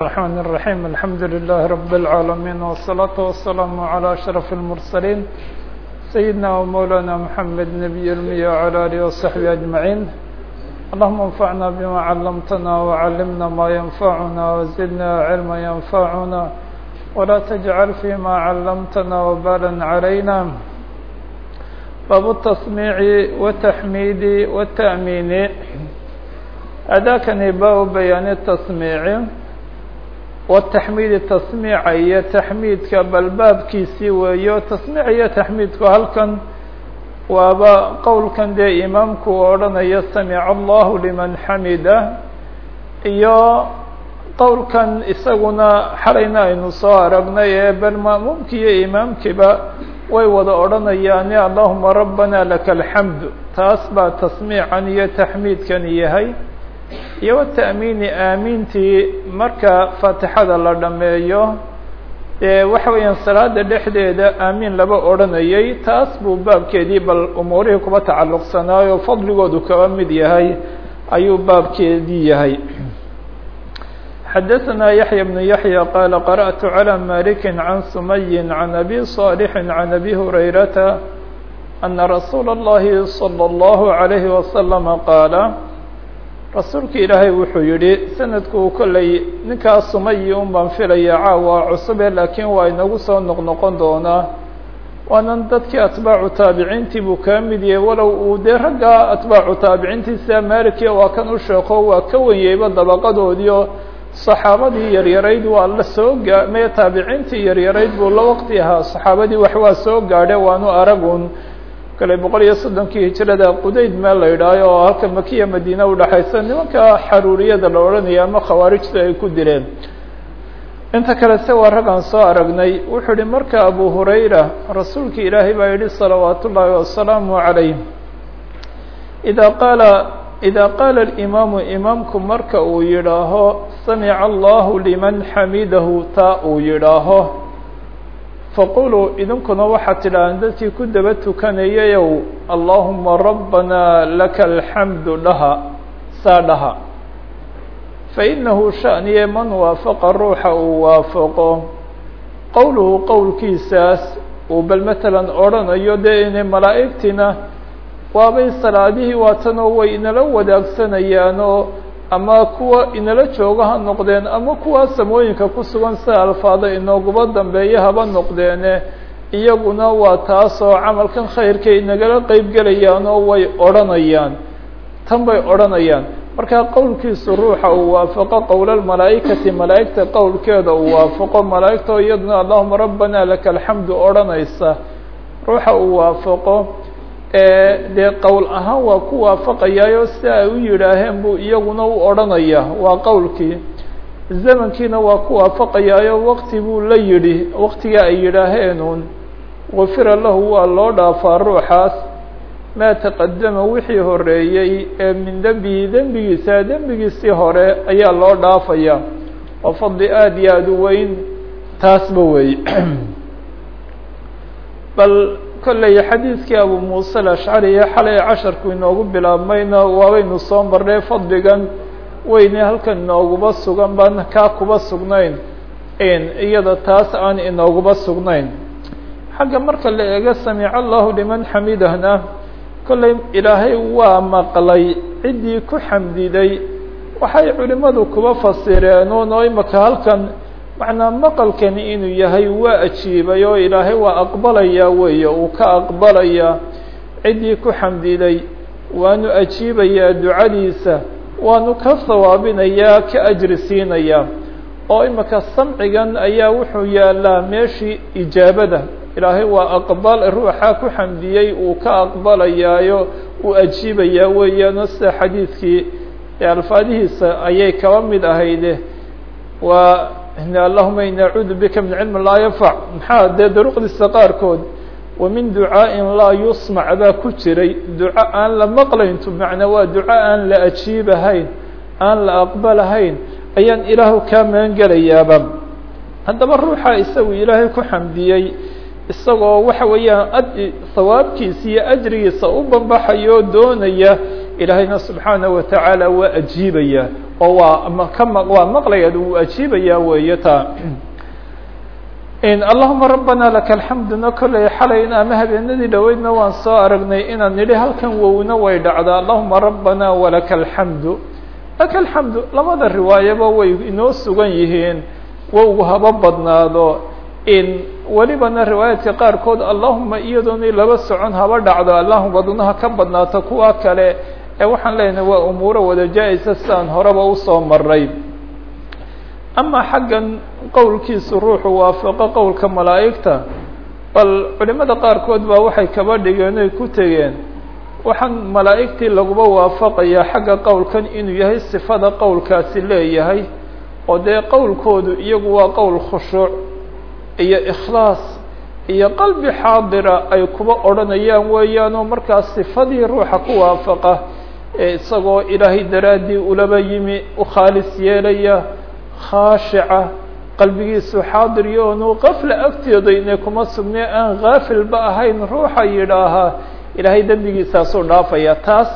الرحمن الرحيم الحمد لله رب العالمين والصلاة والسلام على أشرف المرسلين سيدنا ومولانا محمد نبي المية وعلى آله وصحبه أجمعين اللهم انفعنا بما علمتنا وعلمنا ما ينفعنا وزدنا علما ينفعنا ولا تجعل فيما علمتنا وبالا علينا باب التصميع والتحميد والتأمين أداكني باب بيان التصميع oo taxmiidi tasmiica iyo taxmiidka balbaabkiisii weeyo tasmiic iyo taxmiidku halkan waaba qowlkan dee imaamku u odhanaya samica allahu liman xamida iyo qowlkan isaguna xalayna aynu soo aragnay ee bal maamuumki iyo imaamkiiba way wada odhanayaane allahuma rabbana laka الحمد taas baa tasmiican iyo taxmiidkan yahay iyo wata'miini aamintii marka faatixada la dhameeyo ee waxa weeyaan salaada dhexdeeda aamiin laba odhanayay taas buu baabkeedii bal umuurihii kuba tacalluqsanaayo fadligoodu kaba mid yahay ayuu baabkeedii yahay xadaثna yaحya بن yaحyى qala qarأtu عlى maliki can sumayi can abi صاlح can abi hurayrata ana rasuula الlahi slى الlahu عalayhi waslama qaala rasuulka ilaahay wuxuu yihi sanadku kolley ninkaas sumayi un baan filaya caawa cusube laakiin waa inagu soo noqnoqon doonaa. Waanan dadkii atbaacu taabiciintii buu kaa mid yahay walow uu dee raggaa atbaacu taabiciintiisa malikiya waa kan u sheeko waa ka wenyeyba dabaqadoodiio saxaabadii yaryarayd waa la soo gaa mee taabiciintii yaryarayd buu la waqti ahaa saxaabadii wax waa soo gaadhe waanu aragun kale boqol iyo soddonkii hijrada qudayd meel la yidhaayo oo halka makiya madiina udhexaysa nimanka xaruuriyada la odhanaya ama khawaarijta ay ku dileen inta kale se waa raggaan soo aragnay wuxuu yihi marka abu hurayra rasuulka ilaahay baa yihi salawaat ullaahi wasalaamu calayh idaa qaala idaa qaala alimaamu imaamku marka uu yidhaaho samica allahu liman xamidahu taa uu yidhaaho faquluu idinkuna waxaad tidhahdeen dadkii ku daba tukanayayow allahuma rabbana laka alxamdu dhaha saa dhaha fainahu shaniye man waafaqa ruuxa uu waafaqo qowluhu qowlkiisaas uu bal matalan odhanayo dee inay malaa'igtina waabay salaadihii waatanoo way inala wadaagsanayaan ama kuwa inala jooga ha noqdeen ama kuwa samooyinka ku sugan sida alfaada inooguba dambeeya haba noqdeene iyaguna waa taasoo camalkan khayrkay inagala qeyb gelayaanoo way odhanayaan tan bay odhanayaan. Markaa qowlkiisu ruuxa uu waafaqo qowlalmalaa'ikati malaa'igta qowlkeeda uu waafaqo malaa'igta oo iyaduna allahuma rabbana laka alxamdu odhanaysa ruuxa uu waafaqo dee qowl ahaan waa ku waafaqayaayo si ay u yidhaaheen buu iyaguna u odhanaya waa qowlkii. Zamankiina waa ku waafaqayaayo waqti buu la yidhi waqtiga ay yidhaaheenun gufira lahu waa loo dhaafaa ruuxaas. Maa taqadama wixii horeeyey ee min dembihi dembigiisa dembigiisii hore ayaa loo dhaafaya. Waa fadli aada iyo aada u weyn taasba wey bal kolley xadiidkii abu muuse alashcari ee xalay casharku inoogu bilaabmayna waabaynu soo marnay fadligan weyne halkan inooguba sugan baan kaa kuba sugnayn iyada taas aan inooguba sugnayn. Xagga marka la eego samica allahu liman xamidahna kolley ilaahay waa maqlay ciddii ku xamdiday waxay culimmadu kuba fasireen oo imaka halkan macnaa maqalkani inuu yahay waa ajiibay oo ilaahay waa aqbalayaa weeye uu ka aqbalayaa ciddii ku xamdiday waanu ajiibayaa ducadiisa waanu ka sawaabinayaa ka ajri siinayaa oo imika samcigan ayaa wuxuu yaalaa meeshii ijaabada. Ilaahay waa aqbal ruuxa ku xamdiyey uu ka aqbalayaayo uu ajiibayaa weeyaano sida xadiidkii alfaadihiisa ayay kaba mid ahayde waa allahuma ini acuudu bika min cilmi laa yanfac maxaa dee daruqdiisa qaarkood wa min ducaaءin laa yusmac baa ku jiray duco aan la maqlayntu macnaa waa duco aan la ajiibahayn aan la aqbalahayn ayaan ilaahu kaa magan gelayaaba haddaba ruuxa isagu ilaahay ku xamdiyey isagoo waxa weeyaan ad sawaabkiisa iyo ajrigiisa u banbaxayo doonaya ilaahayna subxaanaه watacaala waa ajiibaya oo waa ka waa maqlaya wuu ajiibaya weeye taa allahuma rabbana laka alxamduna kolley xalayn ama habeenadii dhoweydna waan soo aragnay inaan nidhi halkan wowna way dhacdaa allahuma rabbana walaka alxamdu laka alxamdu labada riwaayaba way inoo sugan yihiin wowgu haba badnaado in welibana riwaayaadka qaarkood allahuma iyadoonay laba socon haba dhacdo allahuma aduna ha ka badnaato kuwa kale waxaan leenahay waa umuuro wada jaa-isa sidaan horeba u soo maray ama xaggan qowlkiisu ruuxu waafaqo qowlka malaa'igta bal culimada qaarkood baa waxay kaba dhigeen oy ku tegeen waxaan malaa'igtii laguba waafaqayaa xagga qowlkan inuu yahay sifada qowlkaasi leeyahay oo dee qowlkoodu iyagu waa qowl khushuuc iyo ikhlaas iyo qalbi xaadira ay kuba odhanayaan weeyaanoo markaas sifadii ruuxa ku waafaqa isagoo ilaahay daraaddii ulaba yimi u khaalis yeelaya khaashica qalbigiisu xaadir iyo oonu qafla agteeda inay kuma sugnee aan haafilba ahayn ruuxa yidhaahaa ilaahay dembigiisaasuu dhaafaya. Taas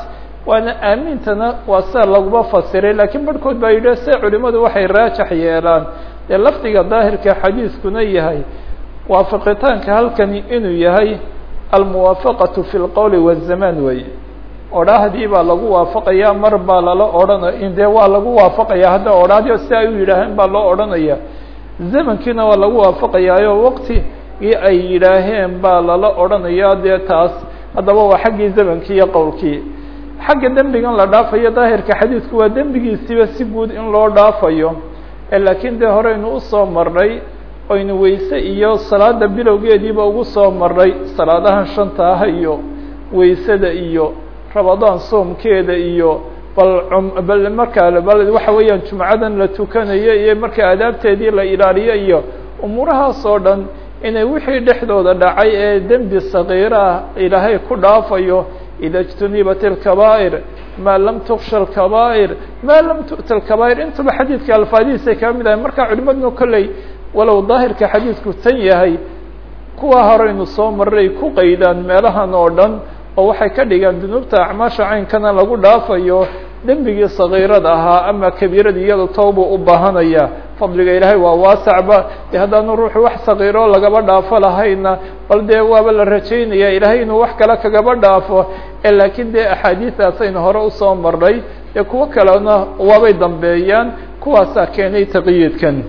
waana aamintana waa sida laguma fasiray laakiin barhkood baa yidhi se culimadu waxay raajax yeelaan. Dee lafdiga daahirka xadiiskuna yahay waafaqitaanka halkani inuu yahay almuwaafaqatu fi lqowli wazamaan weeye odhaahdii baa lagu waafaqaya mar baa lala odhanaya dee waa lagu waafaqaya hadda odhaahdio si ay u yidhaaheen baa loo odhanaya zamankiina waa lagu waafaqayaayo waqtigii ay yidhaaheen baa lala odhanaya dee taas haddaba waa xaggii zamankii iyo qowlkii. Xagga dembigan la dhaafayo daahirka xadiidku waa dembigiisiba si guud in loo dhaafayo. Laakiin dee horeynu u soo marnay oynu weyse iyo salaada bilowgeediiba ugu soo marnay salaadahan shanta ah iyo weysada iyo rabadaan soomkeeda iyo bal bal markaa bal waxa weeyaan jumcadan la tukanayo iyo marka adaabteedii la ilaaliyo iyo umuurahaas oo dhan inay wixii dhexdooda dhacay ee dembi sakiira ah ilaahay ku dhaafayo ida اjtunibat اlkabaa'ir ma lam tuksha اlkabaa'ir ma lam tu'ta اlkabaa'ir intuba xadiidka alfaadihiisay kaba mid ahay marka culimaduna kolley walow daahirka xadiidku tan yahay kuwa horeynu soo maray ku qaydaan meelahan oo dhan oo waxay ka dhigaan dunuubta acmaasha caynkana lagu dhaafayo dembigii sakiirada ahaa ama kabiiradii iyada toobu u baahanaya fadliga ilaahay waa waasacba. De haddaanu ruuxu wax sakiiro lagaba dhaafo lahayna bal dee waaba la rajaynaya ilaahay inuu wax kale kagaba dhaafo. Laakiin dee axaadiistaasaynu hore u soo marnay dee kuwo kalena waabay dambeeyaan kuwaasaa keenay taqyiidkan.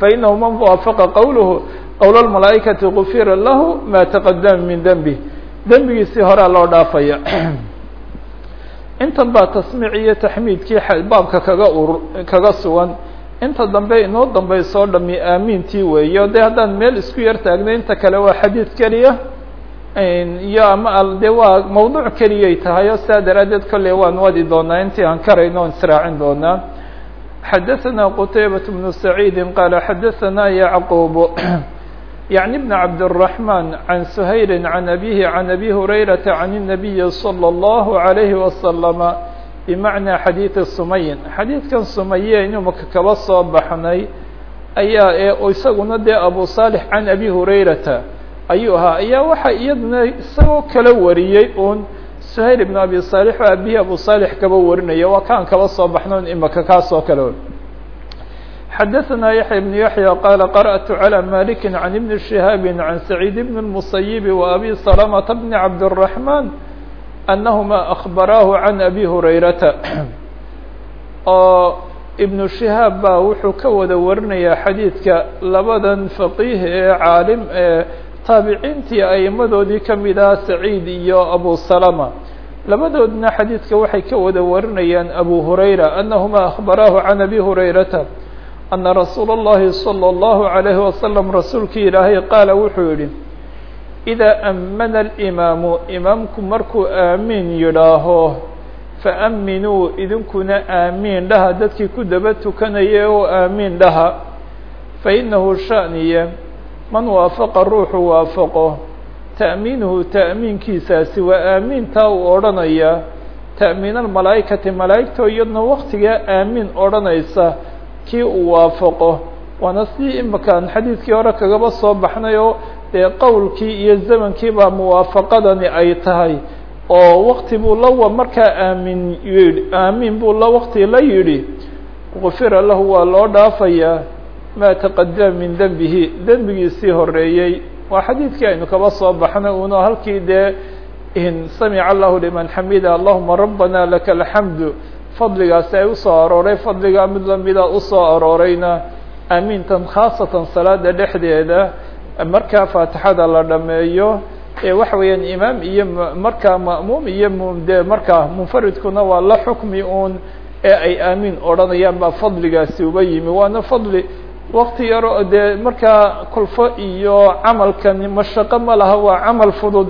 Fainahu man waafaqa qowluhu qowl اlmalaa'ikati gufira lahu ma taqadama min dembi dembigiisii horea loo dhaafaya intan baa tasmiic iyo taxmiidkii baabka kaga ur kaga sugan inta dambe inoo dambeysoo dhami aamiintii weeyo de haddaan meel isku yar taagnay inta kale waa xadiid keliya iyo ama de waa mawduuc keliyay tahay o sidaa daraaddeed kolley waan wadi doonaa intii aan karayno on israacin doonaa xadaثna qtaybaة بن سacيidi qala xadaثna yعqub yعnي بn cabdالرحمن عan سhayl عan أbيه عan أbي هurayرaةa عan النaبiي صلى الlه عليه وسلم bmacnaa xadiiثi sumayin xadiidkan sumaye inumaka kaba soo baxnay ayaa ee isaguna dee abu صالح can abi هurayrata ayuu ahaa ayaa waxa iyaduna isagoo kala wariyey un سhayl بن abi صالح oo abihi abu صالح kaba warinaya waa kaan kaba soo baxno imaka kaasoo kale xadaثna yaحya بن yaحyى qال qarأت عlى malik عan iبn شihاab عan سacيid بn المصyب وأbي سلمة بn cabdالرحمن أنahma أخbaraahu عan abi هurayrata oo iبن شihaab baa wuxuu ka wada warinayaa xadiidka labadan faqiih ee caalim ee taabiciintii aimadoodii kamid ah saciid iyo abu salama labadoodna xadiidka waxay ka wada warinayaan abu hurayra anahuma akhbaraahu can abi hurayrata ana rasuula اllahi salى اllahu عalayhi wasalam rasuulkii ilaahay qaala wuxuu yihi idaa amana alimaamu imaamku markuu aamiin yidhaaho faaminuu idinkuna aamiin dhaha dadkii ku daba tukanaya oo aamiin dhaha fainahu shaniye man waafaqa ruuxu waafaqo ta'miinuhu ta'miinkiisaasi waa aamiintaa uu odhanaya ta'miin almalaa'ikati malaa'igtoo iyadna waktigaa aamiin odhanaysa kii uu waafaqo. Waana sidii imakaan xadiidkii hore kagaba soo baxnay oo dee qowlkii iyo zamankii baa muwaafaqadani ay tahay oo wakti buu la markaa aamin yidhi aamin buu la wakti la yidhi gufira lahu waa loo dhaafayaa maa taqadama min dembihi dembigiisii horeeyey waa xadiidkii aynu kaba soo baxnay una halkii dee in samica allahu liman xamida allahuma rabbana laka alxamdu fadligaasi ay u soo arooray fadligaa mid lamida u soo aroorayna aamintan khaasatan salaada dhexdeeda markaa faatixada la dhameeyo ee waxa weeyaan imaam iyo markaa ma'muum iyo mde markaa munfaridkuna waa la xukmi uun ee ay aamin odhanayaan baa fadligaasi uba yimi. Waana fadli wakti yaro dee markaa kulfo iyo camalkan mashaqo ma laha waa camal fudud.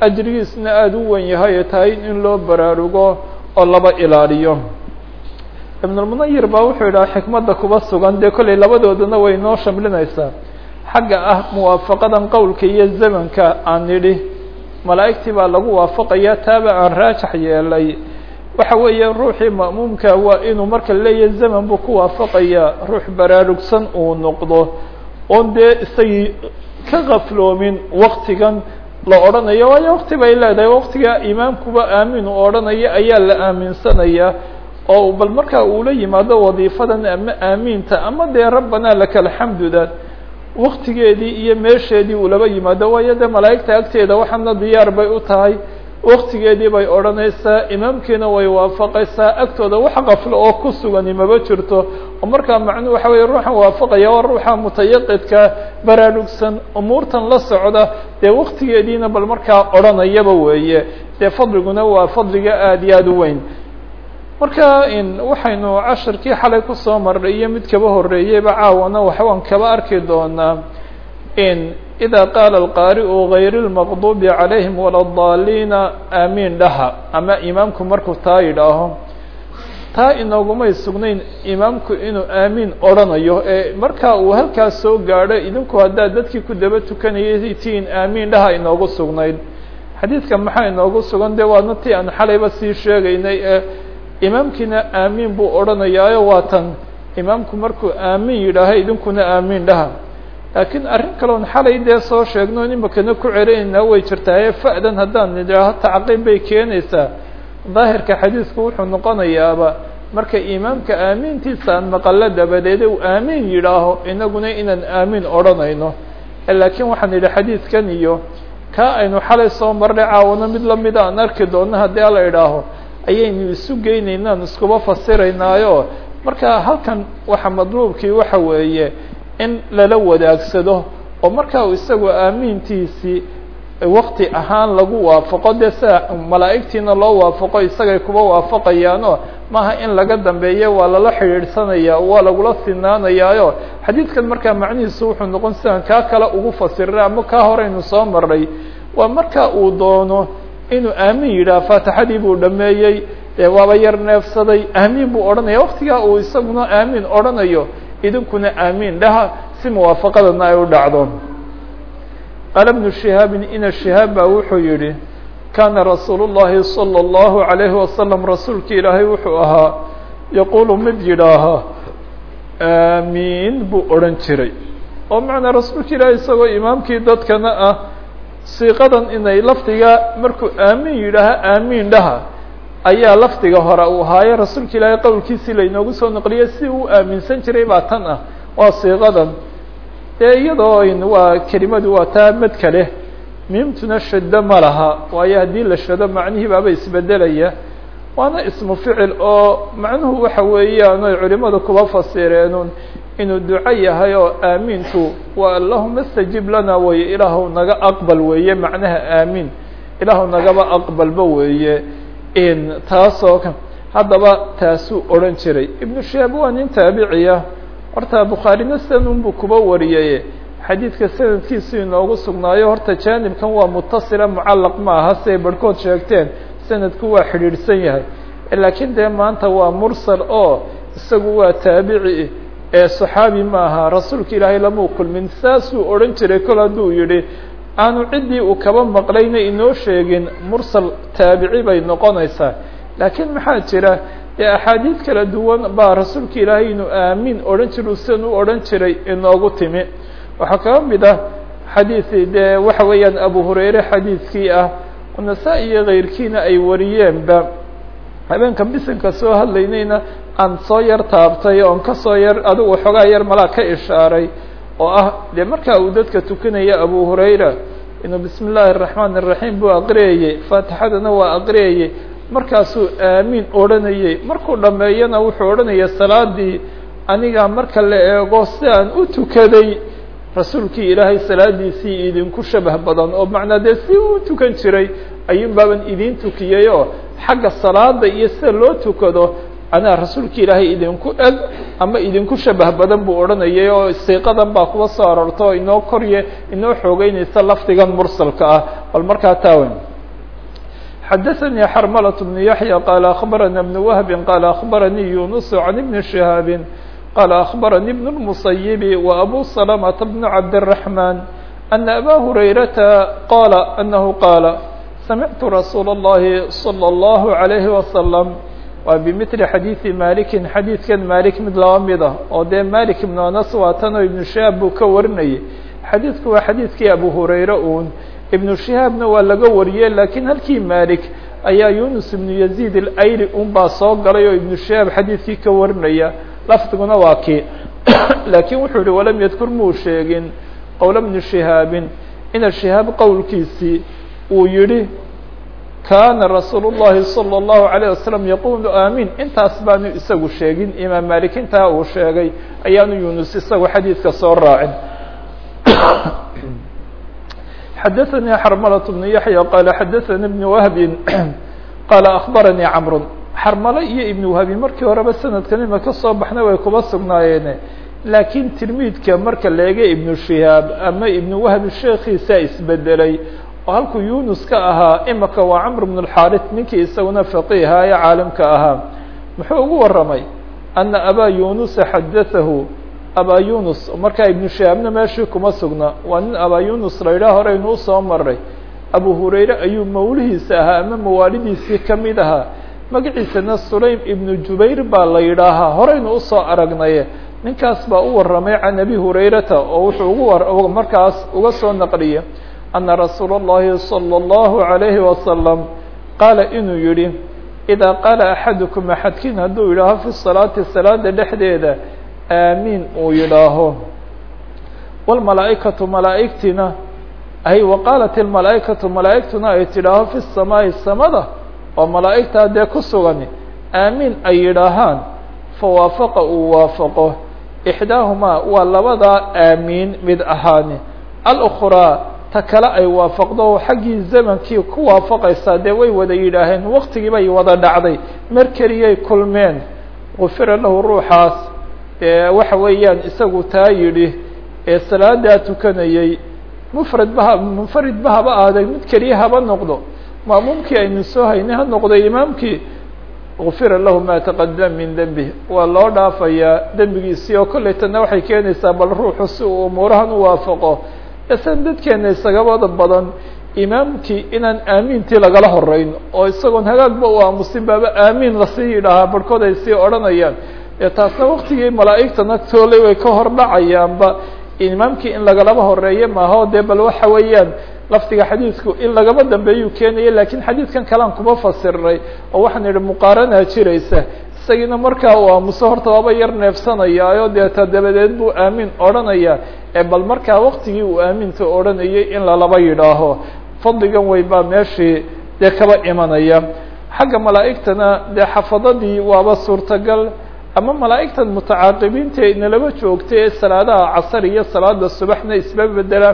Ajrigiisna aada u wen yahay tahay in loo baraarugo oo laba ilaaliyo. Ibnulmunayir baa wuxuu yidhaha xikmadda kuba sugan dee kollay labadoodana way noo shamlinaysaa. Xagga ah muwaafaqadan qowlka iyo zamanka aan nidhi malaa'igtii baa lagu waafaqaya taaba aan raajax yeelay. Waxa weeye ruuxii ma'muumka waa inuu marka leeyahay zaman buu ku waafaqayaa. Ruux baraarugsan uu noqdo. Oon dee isagii ka kafloomin waktigan la odhanayo waayo wakti bay leedahay. Waktigaa imaamkuba aamin u odhanaya ayaa la aaminsanaya oo bal markaa uula yimaado wadiifadan ama aamiinta ama dee rabbanaa laka alxamduda waktigeedii iyo meesheedii ulaba yimaado waayo dee malaa'igta agteeda waxaana diyaar bay u tahay waktigeedii bay odhanaysaa imaamkiina way waafaqaysaa agtooda wax qaflo oo ku sugani maba jirto oo markaa macnuhu waxa weeye ruuxan waafaqaya waa ruuxa mutayaqidka baraarugsan umuurtan la socda dee waktigeediina bal markaa odhanayaba weeye. Dee fadliguna waa fadliga aada iyo aada u weyn. Marka waxaynu cashirkii xalay ku soo marnay iyo mid kaba horeeyeyba caawana waxbaan kaba arki doonaa إذا قال القارئ غayr المqضوب عaليهم ولا الضاليna amin dhaha ama imaamku markuu taa yidhaaho taa inoogumay sugnayn imaamku inuu aamin odrhanayo ee marka uu halkaas soo gaadho idinku haddaad dadkii ku daba tukanayay tiin aamin dhaha inoogu sugnayd xadiidka maxaa inoogu sugan de waana ti aan xalayba sii sheegaynay ee imaamkiina aamin buu odhanayaayo waa tan imaamku markuu aamin yidhaaho idinkuna aamin dhaha laakiin arrin kaloon xalay dee soo sheegno imakana ku celinayna way jirtaaye fa'dan haddaan nidhaaho tacqiib bay keenaysaa. Daahirka xadiisku wuxuu noqonayaaba marka imaamka aamintiisa aan maqalo dabadeed uu aamin yidhaaho inaguna inaan aamin odhanayno. Laakiin waxaan idhi xadiidkan iyo kaa aynu xalay soo marnay caawano mid lamida aan arki doono haddii ala idhaaho ayaynu isu geynaynaan iskuba fasiraynaayo. Marka halkan waxa madluubkii waxa weeye in lala wadaagsado oo marka uu isagu aamintiisii wakti ahaan lagu waafaqo dee sida malaa'igtiina loo waafaqo isagay kuba waafaqayaano maaha in laga dambeeyo waa lala xidhiidhsanaya waa lagula sinaanayaayo xadiidkan markaa macnihiisu wuxuu noqon sidaan kaa kale ugu fasiray ama kaa horeynu soo maray waa marka uu doono inuu aamin yidhaha faatixadii buu dhameeyey waaba yar neefsaday aamin buu odhanaya waktigaa uu isaguna aamin odhanayo idinkuna aamin dhaha si muwaafaqadana ay u dhacdo qaala bnu shihaabin ina shihaab baa wuxuu yihi kaana rasuulu llahi salى اllahu عalayhi wasalam rasuulki ilaahay wuxuu ahaa yaquulu mid yidhaaha aamiin buu odhan jiray oo macnaa rasuulka ilaahay isagoo imaamkii dadkana ah siiqadan inay lafdiga markuu aamin yidhaaha aamiin dhaha ayaa lafdiga hore uu ahaaye rasuulka ilaahay qowlkiisii lainoogu soo naqliyay si uu aaminsan jiray baa tan ah waa siiqadan dee iyadoo waa kelimadu waa taa madka leh miimtuna shado ma laha waayo haddii la shado macnihii baaba isbedelaya waana ismu ficil oo macnuhu waxa weeyaan oy culimadu kuba fasireenun inuu duco yahay oo aamintu waa allahuma istajib lana weye ilaahu naga aqbal weeye macnaha aamin ilaahu nagaba aqbalba weeye taasoo haddaba taasuu odhan jiray. Ibnu shihaab waa nin taabiciya horta bukhaarina sidan unbuu kuba wariyay xadiidka sanadkiisu inoogu sugnaayo horta jaanibkan waa mutasila mucallaq ma aha siay barhkood sheegteen. Sanadku waa xidhiidhsan yahay. Laakiin dee maanta waa mursal oo isagu waa taabici ee saxaabi ma aha. Rasuulka ilaahay lamau kulmin. Saasuu odhan jiray kol hadduu yidhi aanu ciddii uu kaba maqlayna inoo sheegin mursal taabici bay noqonaysaa. Laakiin maxaa jira? Dee axaadiid kala duwan baa rasuulka ilaahay inuu aamin odhan jiru sidan u odhan jiray inoogu timi. Waxaa kaba mid ah xadiisi dee waxa weeyaan abu hurayre xadiidkii ah. Nasaa-i iyo kayrkiina ay wariyeenba. Habeenka bisinka soo hadlaynayna aan soo yar taabtay oon ka soo yar adigu waxoogaa yar malaa ka ishaaray oo ah dee markaa uu dadka tukanaya abu hurayra inuu bismi illaahi araxmaan araxiim buu aqriyayey faatixadana waa aqriyayey markaasuu aamiin odhanayey markuu dhammeeyana wuxuu odhanaya salaadii aniga marka la eego sidaan u tukaday rasuulkii ilaahay salaadiisii idinku shabah badan oo macnaa dee si uu tukan jiray ayuun baaban idiin tukiyey xagga salaada iyo sida loo tukado anaa rasuulka ilaahay idinku eg ama idinku shabah badan buu odhanayay oo siiqadan baa kuwa soo aroorta oo inoo korye inoo xoogeynaysa lafdigan mursalka ah bal markaa taawen xadaثnي xrmlة بن yaحyى qال أخbarana بن وهb qال أخbarnي يuنس عن بن شهاaب qال أخbarnي بن المصيب وأbو سلمة بن عبدالرحمن أن أbا هريرة qال أنه qاaل سمعت رsuuل اللhi صلى الله عليه وسلم waa bimili xadiidi malikin xadiidkan malik mid laba mid ah oo dee malik ibnu anas waa tanoo ibnu shihaab buu ka warinayay. Xadiidku waa xadiidkii abu hurayre uun. Ibnu shihaabna waa laga wariyey laakiin halkii malik ayaa yunus ibnu yaziid alayli un baa soo galay oo ibnu shihaab xadiidkii ka warinaya. Lafdiguna waa kii. Laakiin wuxuu yihi walam yadkur muu sheegin qowla bnu shihaabin. Ina shihaab qowlkiisii uu yihi kana rasuul الlahi salى الlahu عalيه wasalam yaqulu amin intaas baanu isagu sheegin imaam malik intaa uu sheegay ayaanu yunus isagu xadiidka soo raacin xadaثnي xrmlة بن yaحyى qال xadaثnي بن وهb qال أخbarnي cمr xarmale iyo iبن وهbi markii horeba sanadkan ima ka soo baxnay way kuba sugnaayeene laakiin tilmidka marka leega iبن شihaab ama iبن وهbi sheekiisa isbedelay oo halkuu yunus ka ahaa imika waa camr bn اxaarث ninkii isaguna faqiiha ah ee caalamka ahaa. Muxuu ugu waramay ana abaa yunusa xadaahu abaa yunus markaa ibnu shahaabna meeshii kuma sugna. Waa nin abaa yunus la horeynu horeynuu soo maray abu hurayre ayuu mawlihiisa ahaa ama mawaalidiisii ka mid ahaa. Magaciisana sulaym ibnu jubayr baa la yidhaahaa horeynu u soo aragnaye ninkaas baa u waramay can abi hurayrata oo wuxuu ugu markaas uga soo naqliya ana rasuula اllahi salى اllahu عalayhi wasalam qaala inuu yihi idaa qaala axadukum axadkiin hadduu yidhaaho fi salaati salaada dhexdeeda aamiin uu yidhaaho wاlmalaaئikaةu malaaئigtina ay waqaalat اmalaaئikaةu malaaئigtuna ay tidhaaho fi الsamaaءi samada oo malaa'igtaa dee ku sugan aamiin ay yidhaahaan fawaafaqa uu waafaqo ixdaahumaa waa labadaa aamiin mid ahaani alأkraa ta kale ay waafaqdo xaggii zamankii ku waafaqaysaa dee way wada yidhaaheen waktigii bay wada dhacday. Mar keliyay kulmeen gufira lahu ruuxaas waxa weeyaan isagu taa yidhi ee salaadaa tukanayey mufrad ba munfarid ba haba aaday mid keliya haba noqdo. Maamuumkii aynu soo haynay ha noqdo imaamkii gufira lahu ma taqadama min dembih waa loo dhaafayaa dembigiisii oo kolley tana waxay keenaysaa bal ruuxu si uu umuurahan u waafaqo esan dadkeena isagabada badan imaamkii inaan aamiintii lagala horeyn oo isagoon hagaagba u aamusin baaba aamiin la sii yidhaahaa barhkood ay sii odhanayaan dee taasna waktigii malaa'igtana toolay way ka hor dhacayaanba imaamkii in lagalaba horeeye maaho dee bal waxa weeyaan lafdiga xadiidku in lagaba dambeeyuu keenaya lakiin xadiidkan kalean kuma fasirinay oo waxaan idhi muqaaranaa jiraysa. Isagiina markaa uu aamuso horta waaba yar neefsanayaayo deeta dabadeed buu aamin odhanaya ee bal markaa waktigii uu aaminta odhanayay in lalaba yidhaaho. Fadligan wey baa meeshii dee kaba imanaya. Xagga malaa'igtana dee xafadadii waaba suurtagal ama malaa'igtan mutacaaqibiinta inalaba joogtay ee salaadaha casar iyo salaada subaxna isba bedela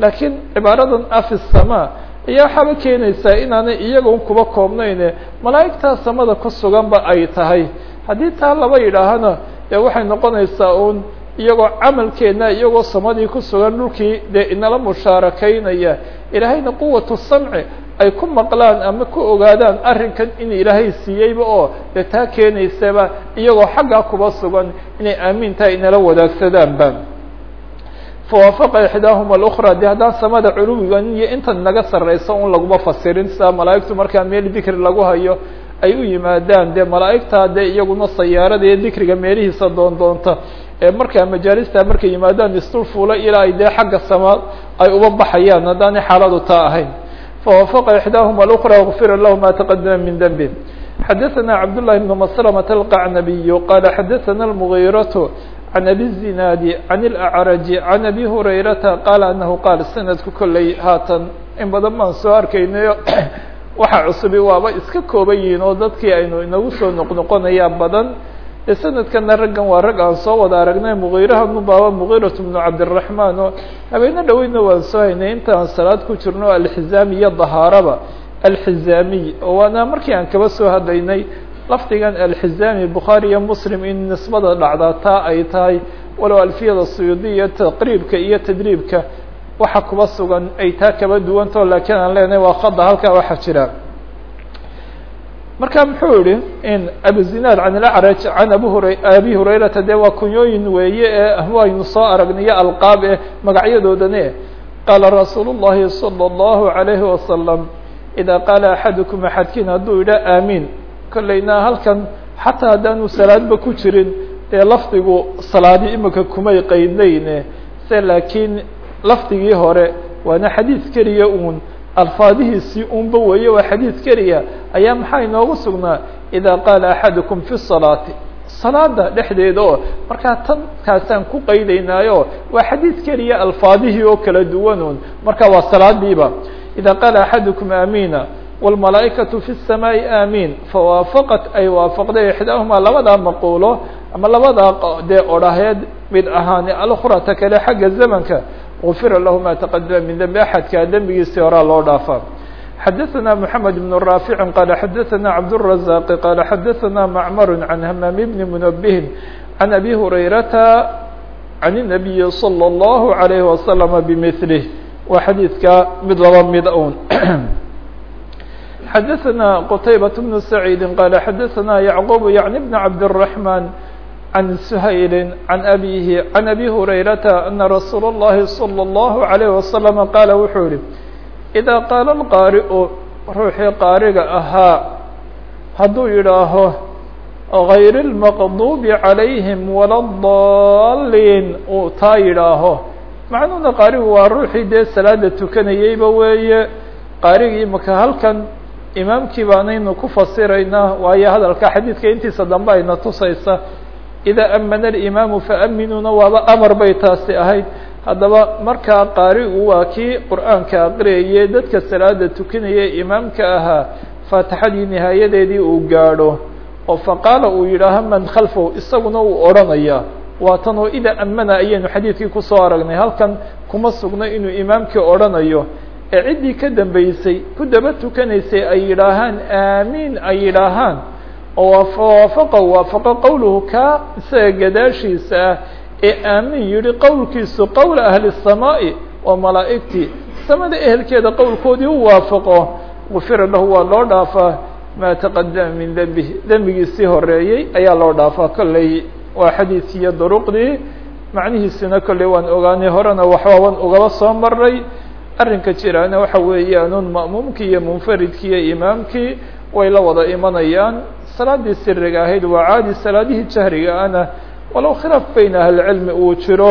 laakiin cibaaradan afi sama ayaa waxaaba keenaysaa inaanay iyagon kuba koobnayne. Malaa'igtaa samada ku suganba ay tahay. Haddii taa laba yidhaahana dee waxay noqonaysaa uun iyagoo camalkeena iyagoo samadii ku sugan dhulkii dee inala mushaarakaynaya. Ilaahayna quwatu samci ay ku maqlaan ama ku ogaadaan arrinkan in ilaahay siiyeyba oo dee taa keenaysaba iyagoo xaggaa kuba sugan inay aamintaa inala wadaagsadaan fawaafaqa ixdaahuma alukra de haddaan samada culuwigan iyo intan naga sarraysa un laguma fasirin. Sidaa malaa'igtu markaa meel dikri lagu hayo ay u yimaadaan dee malaa'igtaa dee iyaguna sayaarada dikriga meelihiisa doon doonta. ee markaa majaalista markay yimaadaan isdul fuula ilaa ay dee xagga samaad ay uba baxayaan haddaanay xaaladu taa ahayn fawaafaqa ixdaahuma اlأkrى غfira lahu ma taqadama min denbi xadaثna cabd لlahi بn mslmة الqacnabiy qala xadaثna الmغيraة can abi الzinaadi can اlأcraji can abi hurayrata qaala anahu qaal sanadku kolley haatan in badan baan soo arkaynayo waxa cusubi waaba iska kooban yihiin oo dadkii aynu inagu soo noqnoqonaya badan ee sanadkana raggan waa rag aan soo wada aragnay mugiiraha nubaaba mugiirat bnu cabdiraxmaan oo habeeno dhaweydna waan soo haynay intaan salaad ku jirno alxizaami iyo dahaaraba. Alxizaamiy waana markii aan kaba soo hadlaynay lafdigan alxizaami bukhaari iyo muslim in nisbada dhacdaa taa ay tahay walow alfiyada suyuudiya taqriibka iyo tadriibka waxa kuba sugan ay taa kaba duwanto laakiin aan leenahay waa khada halkaa waxaa jira marka muxuu idhi in abuzinaad can alacraj can abu hura abi hurayrata dee waa kunyooyin weeye ee waynu soo aragniyo alqaab eh magacyadoodane qaala rasuulu llahi sala allahu alayhi wasalam axadukum axadkiin hadduu idho aamiin. Kollayna halkan xataa haddaanu salaadba ku jirin dee lafdigu salaadi imika kumay qaydnayne se laakiin lafdigii hore waana xadiid keliya uun alfaadihiisii unba weeye waa xadiid keliya ayaa maxaa inoogu sugnaa idaa qaala axadukum fi salaati salaada dhexdeeda oo markaa tan kaasaan ku qaydaynaayo waa xadiid keliya alfaadihii oo kala duwanuun marka waa salaadiiba idaa qaala axadukum aamiina wاlmalaa'ikaةu fi الsamaaءi aamiin fawaafaqat ay waafaqday ixdaahumaa labadaa maquulo ama labadaa dee odhaheed mid ahaani alkrata kale xagga zamanka غfira lahu ma taqadama min dembi axadkaa dembigiisii horaa loo dhaafaa xadaثna mحamed بن raafici qala xadaثna cabdالرaزاq qala xadaثna macmar can hamaam bni muنabihin can abi hurayrata can الnabiyi slى الlahu عalayhi waslama bmilih waa xadiidka mid laba mid un xadaثna qtaybaة bnu saciidi qala xadaثna yacqub yعni bn cabdالرaحman عن سhayl عن أbيه عن أbي هريرة أن رsuuل اللhi صلى الله عليه وسلم qاaل wuxuu yihi إdا qاaل الqاariئ ruuxii qaariga ahaa hadduu yidhaaho غayr المqضوب عalayهim وala الضالين uu taa yidhaaho macnuhuna qaarigu waa ruuxii dee salaada tukanayeyba weeye qaarigii maka halkan imaamkii baanaynu ku fasiraynaa waayo hadalka xadiidka intiisa dambe ayna tusaysa idaa amana alimaamu faaminuuna waaba amar bay taasi ahayd haddaba markaa qaarigu waa kii qur'aanka aqriyayey dadka salaada tukanaya imaamka ahaa faatixadii nihaayadeedii uu gaadho oo faqaala uu yidhaaho man khalfahu isaguna uu odhanaya waa tan oo idaa amana ayaynu xadiidkii ku soo aragnay halkan kuma sugno inuu imaamkii odhanayo ee ciddii ka dambeysay ku daba tukanaysay ay yidhaahaan aamiin ay yidhaahaan oo fawaafaqa waafaqa qowluhu kaa isaga gadaashiisa ah ee aamin yihi qowlkiisu qowla ahli الsamaaءi oo malaa'igtii samada ehelkeeda qowlkoodii u waafaqo gufira lahu waa loo dhaafaa maa taqadama min dembihi dembigiisii horeeyey ayaa loo dhaafaa kolley waa xadiidkiiyo duruqdii macnihiisina kolley waan ogaanay horena waxbaaban ugaba soo maray arrinka jiraana waxa weeyaanuun ma'muumkii iyo munfaridkii iyo imaamkii way la wada imanayaan salaadii siriga ahayd waa caadi salaadihii jahriga ana walow khilaaf bayna ahlicilmi uu jiro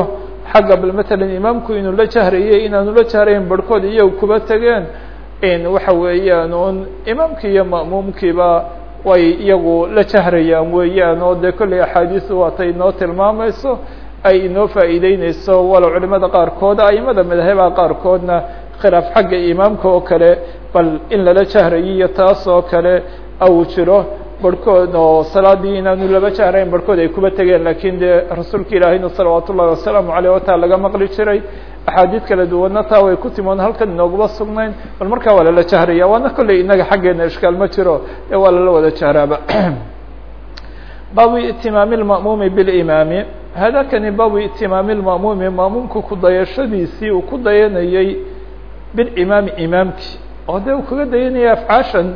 xagga bal matalan imaamku inuu la jahrayey inaanu la jahrayn barhkood iyagu kuba tegeen waxa weeyaan un imaamkii iyo ma'muumkiiba way iyagu la jahrayaan weeyaan oo dee kolley axaadiisu waatay inoo tilmaamayso ay inoo faa'iideyneyso walow culimada qaarkood aimada madahaba qaarkoodna khilaaf xagga imaamka oo kale bal in lala jahrayo iyo taas oo kale au jiro barhkood oo salaadii inaanu laba jahrayn barhkood ay kuba tegeen laakiin dee rasuulka ilaahayna salawaat ullahi wasalaamu aleyh wataa laga maqli jiray axaadiid kala duwanna taa way ku timoon halkan inooguma sugnayn bal markaa waa lala jahraya waana kolley inaga xaggeena ishkaal ma jiro ee waa lala wada jahraaba baabu itimaami lma'muumi bilimaami hadakani baabu itimaami lma'muumi ma'muumku kudayashadiisii uu ku dayanayey bilimaami imaamkii oo dee uu kaga dayanaya afcaashan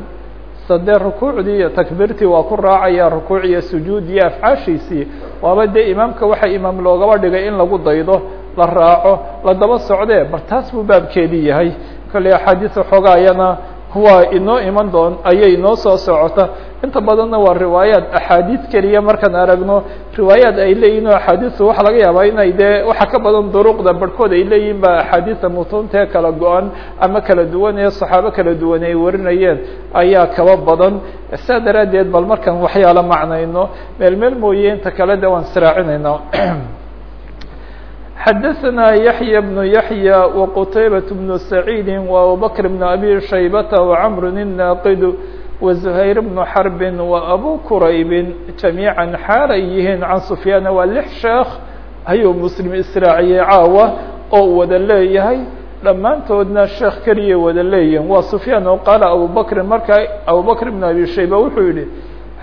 sadee rukuucdii iyo takbiirtii waa ku raacaya rukuuc iyo sujuud iyo afcaashiisii. Waaba dee imaamka waxa imaam loogaba dhigay in lagu daydo la raaco la daba socdee bal taas buu baabkeedii yahay. Kolley axaadiis waxoogaayana waa inoo iman doon ayay inoo soo socota. Inta badanna waa riwaayaat axaadiid keliya markaan aragno riwaayaat ay leeyihiin o axaadiistu waxa laga yaabaa inay dee waxa ka badan duruqda barhkood ay leeyihiin ba axaadiista mutuuntae kala go-an ama kala duwan ee saxaabo kala duwan ay warinayeen ayaa kaba badan. Saa daraaddeed bal markaan waxyaala macnayno meel meel mooye inta kale de waan israacinayna xadaثna yaحyى بن yaحyى وqtaybaة بن سacيid وabubكر بن أbي شhaybة وcمr الناqd وزhayر بن xرب وأbو qrayb جamيعا xaalay yihiin can سfyaan waa lix sheekh ayuu mslim israaciyey caawa oo wada leeyahay dhammaantoodna sheekh keliya wada leeyihin waa سfyaan oo qaala abubكri markaa abubكر بن أbي shayba wuxuu yihi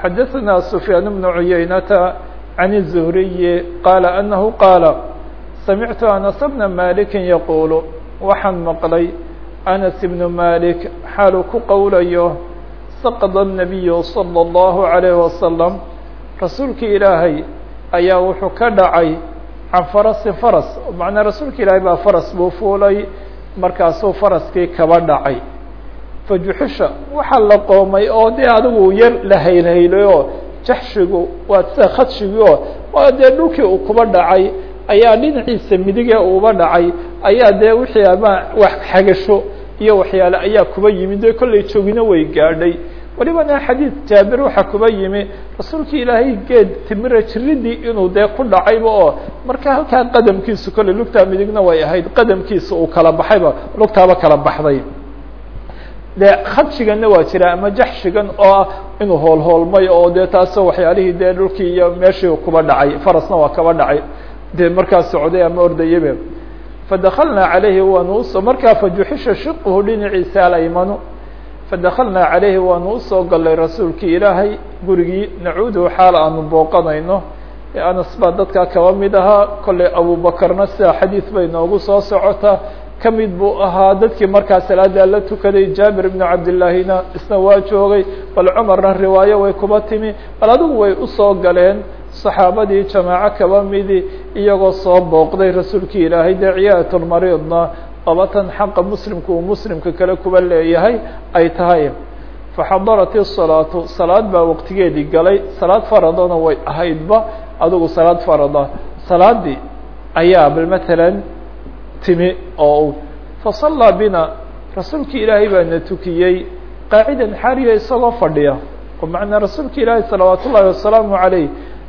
xadaثna سfyaan بن عuyaynata عن الزهriي qaala أنه qaala samictu anas bna maliki yaquulu waxaan maqlay anas ibnu malik xaaluu ku qowlayo saqda الnabiyu salى اllahu عalayh wasalam rasuulkii ilaahay ayaa wuxuu ka dhacay can farasi faras macnaa rasuulka ilaahay baa faras buu fuulay markaasuu faraskii kaba dhacay fajuxisha waxaa la qoomay oo dee adigu yar la haylhaylay oo jaxshigu waa sida khadshigii oo waa dee dhulkii uu kuba dhacay ayaa dhinaciisa midige uuba dhacay ayaa dee wixii ama wax xagasho iyo waxyaale ayaa kuba yimi dee kollay joogina way gaadhay. Walibana xadiid jaabir waxaa kuba yimi rasuulkii ilaahay geed timira jiridii inuu dee ku dhacayba oo marka halkaa qadamkiisu kollay lugtaa midigna way ahayd qadamkiisa uu kala baxayba lugtaaba kala baxday. Dee khadshigana waa jira ama jaxshigan oo ah inuu hoolhoolmay oo dee taasoo waxyaalihii dee dhulkii iyo meeshii kuba dhacay farasna waa kaba dhacay dee markaa socday ama ordayabe fadakalnaa calayhi waanu u soo markaa fajuxisha shiquhu dhinaciisa alaymanu. Fadakalnaa calayhi waanu u soo galay rasuulkii ilaahay gurigii nacuuduhu xaal aanu booqanayno. Anas baa dadkaa kaba mid ahaa kollay abubakarna sida xadiid bay noogu soo socotaa ka mid buu ahaa dadkii markaa salaada la tukaday jaabir ibnu cabdillaahina isna waa joogay. Bal cumarna riwaayo way kuba timi bal adigu way u soo galeen saxaabadii jamaaco kaba midi iyagoo soo booqday rasuulkii ilaahay dee ciyaatulmariidna qabatan xaqa muslimka uu muslimka kale kuba leeyahay ay tahay. Faxadarat isalaatu salaad baa waqtigeedii galay. Salaad faradona way ahaydba adigu salaad farada. Salaadii ayaa bal matalan timi oo fasallaa bina rasuulkii ilaahay baa na tukiyey. Qaacidan xaariya isagoo fadhiya. Oo macnaa rasuulka ilaahay salawaat ullaahi wasalaamu calayh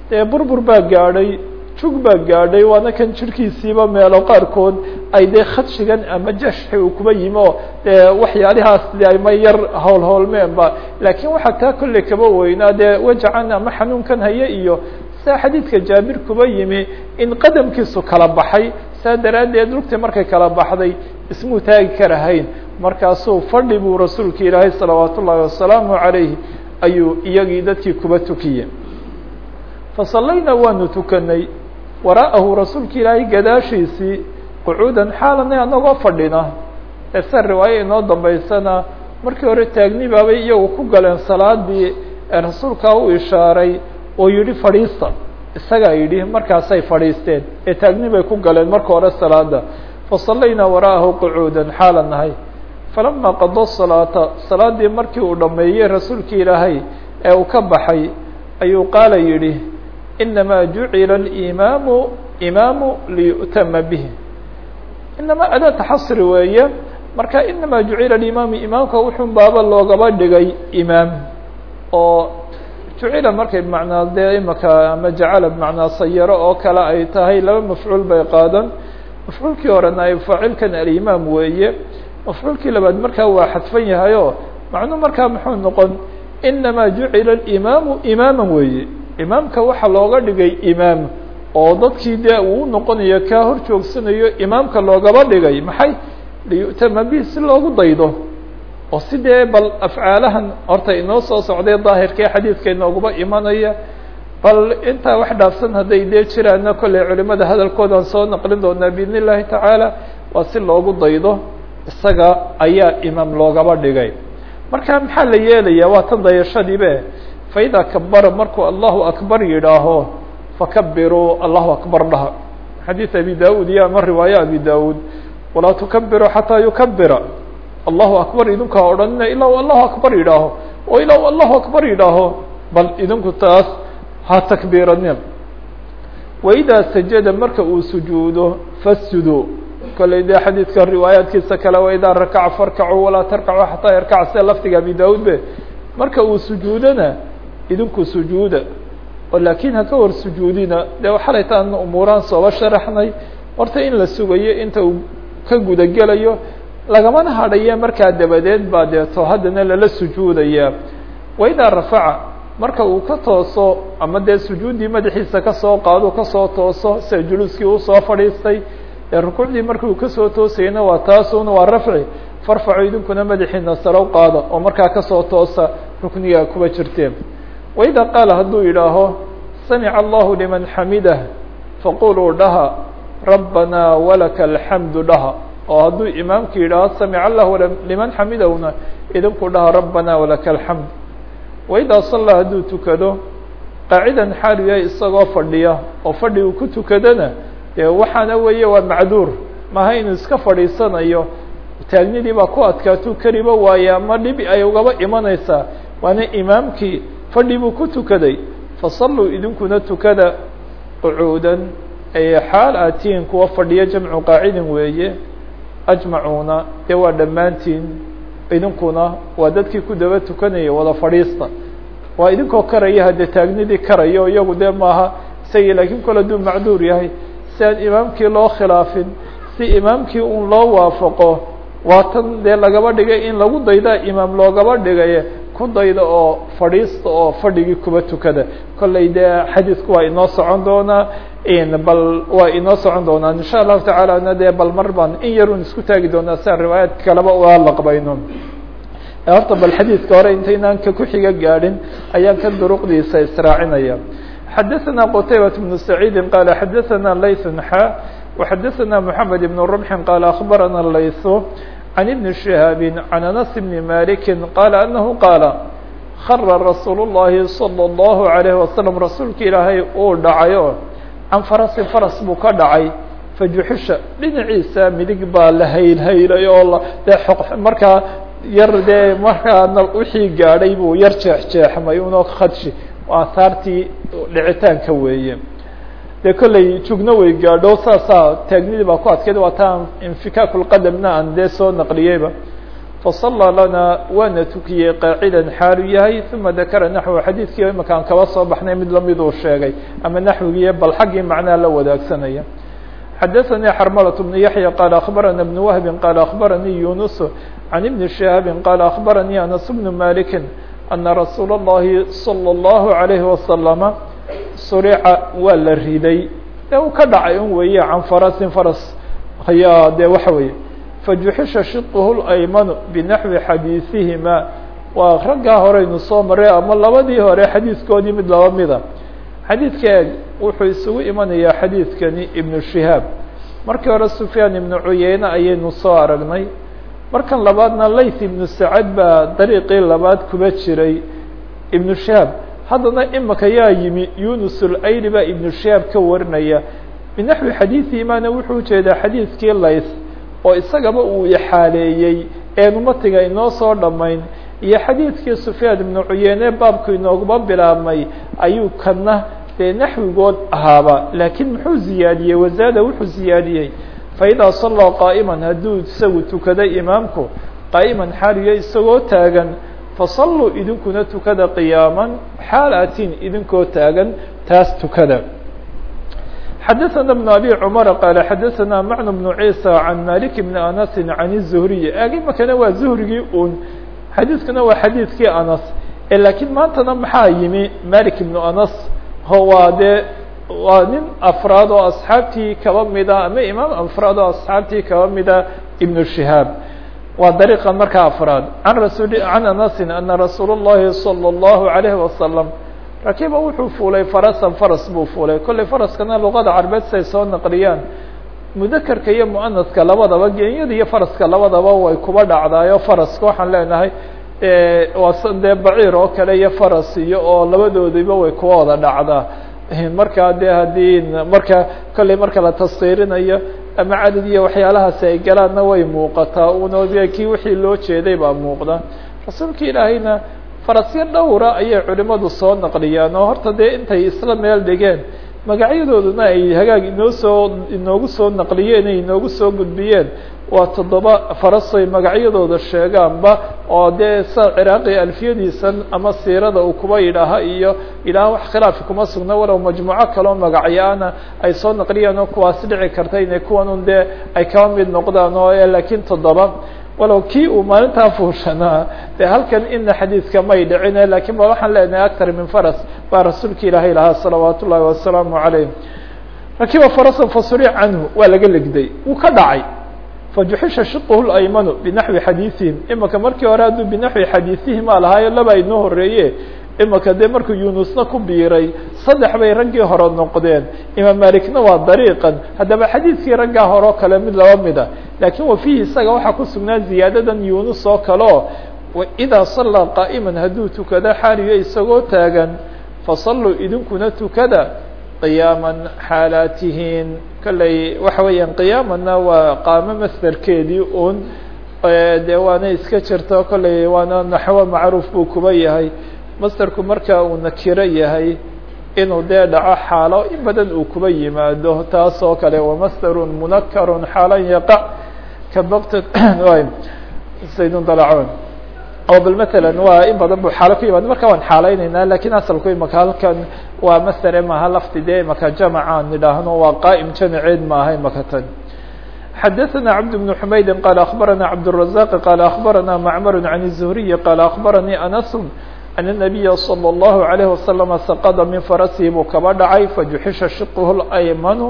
dee burbur baa gaadhay jug baa gaadhay waana kan jirkiisiiba meelo qaarkood ay dee khadshigan ama jashi uu kuba yimi oo dee waxyaalihaas de ama yar howlhowlmeenba laakiin waxaa taa kolley kaba weynaa dee wajacan ama xanuunkan haye iyo saa xadiidka jaabir kuba yimi in qadamkiisu kala baxay saa daraaddeed lugtii markay kala baxday ismuu taagi karahayn markaasuu fadhi buu rasuulka ilaahay salawaat ullaahi wasalaamu calayh ayuu iyagii dadkii kuba tukiyey fasallaynaa waanu tukanay. Waraa'ahu rasuulka ilaahay gadaashiisii qucuudan xaalanay anagoo fadhina. Ee sa riwaayo inoo dambaysana markii hore taagni baabay iyagu ku galeen salaadii ee rasuulkaa u ishaaray oo yidhi fadhiista. Isagaa yidhi markaasay fadhiisteen. Ee taagni bay ku galeen marka hore salaada fasallaynaa waraa'ahu qucuudan xaalan nahay. Falama qado salaata salaadii markii uu dhameeyey rasuulkii ilaahay ee uu ka baxay ayuu qaala yidhi inamaa jucila اlimaamu imaamu liyu'tama bih inamaa adaata xasri weeye marka inamaa jucila imaamu imaamka wuxun baaba loogaba dhigay imaam oo jucila markay macnaa dee imaka ama jacala bmacnaa sayaro oo kale ay tahay laba mafcuul bay qaadan mafcuulkii horena ay faacilkan alimaam weeye mafcuulkii labaad markaa waa xadfan yahay o macnuu markaa muxuu noqon inamaa jucila imaamu imaama weeye imaamka waxaa looga dhigay imaam oo dadkii dee uu noqonayo kaa hor joogsanayo imaamka loogaba dhigay. Maxay? Liyu'tama bih si loogu daydo? Oo si dee bal afcaalahan horta inoo soo socday daahirkee xadiidka inooguba imanaya. Bal intaa wax dhaafsan hadday dee jiraana kolley culimada hadalkoodaan soo naqlin doonaa biidn illahi tacaala waa si loogu daydo. Isaga ayaa imaam loogaba dhigay. Marka maxaa la yeelaya waa tan dayashadiibe faida kabara markuu allahu akbar yidhaaho fakabiruu allahu akbar dhaha xadiid abi da'ud iyo ama riwaaye abi da'ud walaa tukabiruu xataa yukabira allahu akbar idinku ha odhanina ilaa u allahu akbar yidhaaho oo ilaa allahu akbar yidhaaho bal idinku taas ha takbiiranin waidaa sajada marka uu sujuudo fasjudu kolley dee xadiidka riwaayaadkiisa kale waidaa rakaca farkacuu walaa tarkacu xataa yarkaca sida lafdiga abi daud be marka uu sujuudona idinku sujuuda. Oo laakiin haka hor sujuudina dee xalay taan umuuraan sooba sharaxnay horta in la sugayo inta uu ka gudagelayo lagamana hadhaye markaa dabadeed baa deeto haddana lala sujuudaya. Waidaa rafaca marka uu ka tooso ama dee sujuuddii madaxiisa ka soo qaado ka soo tooso sida juluuskii u soo fadhiistay ee rukuucdii marka uu ka soo toosayna waa taasuna waa rafci. Farfaco idinkuna madaxiina sarow qaada oo markaa ka soo toosa rukniga kuba jirteen waidaa qaala hadduu yidhaaho samica allahu liman xamidah faquluu dhaha rabbanaa walaka alxamdu dhaha oo hadduu imaamku yidhaaho samica allahu liman xamidahuna idinku dhaha rabbanaa walaka alxamd waidaa sallaa hadduu tukado qaacidan xaalu yahay isagoo fadhiya oo fadhi uu ku tukadona dee waxaana weeye waa macduur maaha inuu iska fadhiisanayo taagnidii baa ku adkaatuu keliba waaye ama dhibi ay ugaba imanaysaa waana imaamkii fadhi buu ku tukaday fasalluu idinkuna tukada qucuudan ay xaal aatiin kuwa fadhiya jamcu qaacidin weeye ajmacuuna dee waa dhammaantiin idinkuna waa dadkii ku daba tukanaya wada fadhiista. Waa idinkoo karaya haddee taagnidii karayo iyagu dee maaha isagii laakiin kol hadduu macduur yahay si aan imaamkii loo khilaafin si imaamkii un loo waafaqo waa tan dee lagaba dhigay in lagu daydaa imaam loogaba dhigaye ku dayda oo fadhiista oo fadhigii kuba tukada kollay dee xadiidku waa inoo socon doonaa bal waa inoo socon doonaa insha allahu tacaala na dee bal mar baan in yarun isku taagi doonaa si aan riwaayaadka kaleba uga laqbayno horta bal xadiidka hore intaynaan ka ku xiga gaadhin ayaan ka duruqdiisa israacinaya xadaثna qtaybaة بن سacيidi qala xadaثna layث xa وxadaثna mحamed بن رمح qala aخbarana layث عن بن شهاaب عن أنس بن مالك qال أنه qاaل خر رsuuل اللhi صلى الله عليه وسلم rasuulka ilaahay uu dhacayo can فرس فرس buu ka dhacay fajuxisha dhinaciisa midig baa la haylhaylay oo de markaa yar dee markaana wixii gaadhay buu yar jeexjeexmay unoo khadshi aahaartii dhicitaanka weeye dee kolley jugno way gaadho saasaa taagnidii baa ku adkeyd waa taan infikaak lqadamna aan dee soo naqliyeyba fasallaa lana waana tukiyey qaacidan xaalu yahay uma dakara naxwu xadiidkii imaka aan kaba soo baxnay mid lamid uu sheegay ama naxwigii bal xaggii macnaha la wadaagsanaya xadaثanii xarmalaة بن yaحya qaal aخbarana بن wهbi qaal aخbaranii yunus can ibni شihaabi qaal aخbaranii anas bnu maliki ana rasuul الlahi salى الlahu عalayhi wasalama surica waa la riday. Dee uu ka dhacay un weeye can farasin faras. Ayaa dee waxa weeye. Fajuxisha shiqhu اlaymanu binaxwi xadiiثihima waa raggaa horeynu soo maray ama labadii hore xadiidkoodii mid laba mida xadiidka eeg wuxuu isugu imanayaa xadiidkani ibnu shihaab. Markii hore sufyaan ibnu cuyeyne ayaynu soo aragnay. Markan labaadna layth ibnu sacad baa dariiqii labaad kuba jiray. Ibnu shihaab haddana imaka yaa yimi yunus ulayli baa ibnu shihaab ka warinaya. Binaxwi xadiiثihimaana wuxuu u jeedaa xadiidkii layth oo isagaba uu ixaaleeyey eenu matiga inoo soo dhammayn iyo xadiidkii sufyaan ibnu cuyeyne baabku inooguma bilaabmay ayuu kana dee naxwigood ahaaba. Laakiin muxuu ziyaadiyey? Wazaada wuxuu ziyaadiyey. Faidaa sallaa qaa'iman hadduu isagu tukaday imaamku qaa'iman xaaliyo isagoo taagan fasalluu idinkuna tukada qiyaaman xaal atiin idinkoo taagan taas tukada xadaثna بن abي cmر qال xadaثna mعن بن عيسى عan malik بn أنس عan الزهriي agimakana waa زهrigii un xadiidkuna waa xadiidkii anas lakiin maantana maxaa yimi malik بن أنس waa dee waa nin afraad oo asxaabtii kaba mida ama imaam afraad oo asxaabtii kaba mida iبن شihaab waa dariiqa markaa afraad an rasul can أنس ana rasuul الlahi صلى الlaه عليه وasلم rakiba wuxuu fuulay farasan faras buu fuulay kollay faraskana luqada carbeed say soo naqliyaan mudakerka iyo muanaska labadaba genyada iyo faraska labadaba way kuba dhacdaayo faraska waxaan leenahay waa dee baciir oo kale iyo faras iyo oo labadoodiba way kuwa wada dhacdaa markaa dee haddii marka kollay marka la taskiirinayo ama cadad iyo waxyaalahaasi ay galaanna way muuqataa. Uno de kii wixii loo jeeday baa muuqda. Rasuulka ilaahayna farasyo dhowra ayay culimadu soo naqliyaan oo horta dee intay isla meel dhigeen magacyadooduna ay hagaag inoo soo inoogu soo naqliyeen ay inoogu soo gudbiyeen waa toddoba farasoy magacyadooda sheegaanba oo dee sa ciraaqi alfiyadiisan ama siirada uu kuba yidhaaha iyo ilaah wax khilaafi kuma sugna walow majmuuco kaloo magacyaana ay soo naqliyaan oo kuwaasi dhici karta inay kuwan un dee ay kaba mid noqdaan oo laakiin toddoba walow kii uu maalintaa fuushanaa dee halkan ina xadiidka may dhicine laakiin ba waxaan leenahay actar min faras baa rasuulka ilaahay lahaa salawaat wasalaamu calayh. Rakiba farasan fasuric canhu waa laga legday. Wuu ka dhacay. Fajuxisha shiqhu laymanu binaxwi xadiiثihim imaka markii hore hadduu binaxwi xadiiثihim a lahaayo laba inoo horeeye imaka dee markuu yunusna ku biiray saddex bay raggii hore noqdeen. Imaam malikna waa dariiqan. Haddaba xadiidkii raggaa hore oo kale mid laba mida laakiin wa fiihi isaga waxaa ku sugnaa ziyaadadan yunus oo kaleo idaa sallaa qaa'iman hadduu tukado xaaliyo isagoo taagan fasalluu idinkuna tukada qiyaaman xaalaatihiin. Kolley waxa weeyaan qiyaamanna waa qaamo masderkeedii un dee waana iska jirto kolley waana naxwo macruuf buu kuba yahay. Masderku marka uu nakiro yahay inuu dee dhaco xaalo in badan uu kuba yimaado taas oo kale wamasderun munakarun xaalan yaqac ka bakt saydun dalacoon oo bal matalan waa in badan bu xaalo ku yimaado marka waan xaalayneynaa lakin asalku imaka halkan waa masdere maha lafti dee imaka jamacaan nidhaahno waa qaa'im jamaceed maaha imaka tan xadaثna cabd بن حmaydi qال aخbarana cabdالرaزاq qال aخbarana macmr عan الزهriي qال aخbaranii anas أن النabiya slى الlaهu عalيه وasلم saqda min farasihi buu kaba dhacay fajuxisha shiqhu اأymanu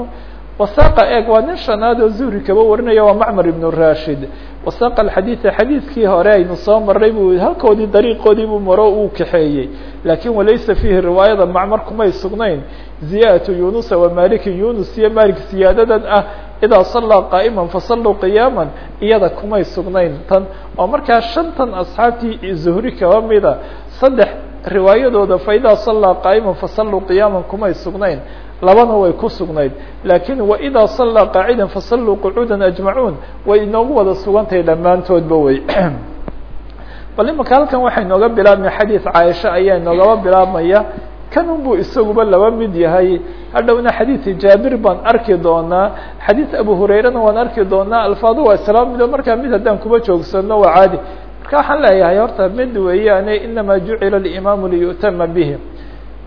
wasaaqa eeg waa nin shanaad oo zuhri kaba warinaya waa macmar ibn rashid. Wasaaqa alxadiida xadiidkii hore aynu soo maray buu halkoodii dariiqoodii buu maro uu kaxeeyey. Laakin walaysa fiihi riwaayada macmar kumay sugnayn. Ziyaadatu yunusa wa malikin yunus iyo malik siyaadadan ah idaa sallaa qaa'iman fasalluu qiyaaman iyada kumay sugnayn. Tan oo markaa shantan asxaabtii zuhri kaba mida saddex riwaayadooda fa idaa sallaa qaa'iman fasalluu qiyaaman kumay sugnayn labana way ku sugnayd. Lakin waidaa sallaa qaacidan fasalluu qucuudan ajmacuun way inoogu wada sugantahay dhammaantoodba wey bal imaka halkan waxay nooga bilaabmaya xadiid caaisha ayaa inoogaba bilaabmaya kanun buu isaguba laba mid yahay. Hadhowna xadiid jaabir baan arki doonaa xadiid abu hurayrana waan arki doonaa alfaadu waa islaa mido markaa mid haddaan kuba joogsano waa caadi. Marka waxaan leeyahay horta mid weeyaane inama jucila alimaamu liyu'tama bihi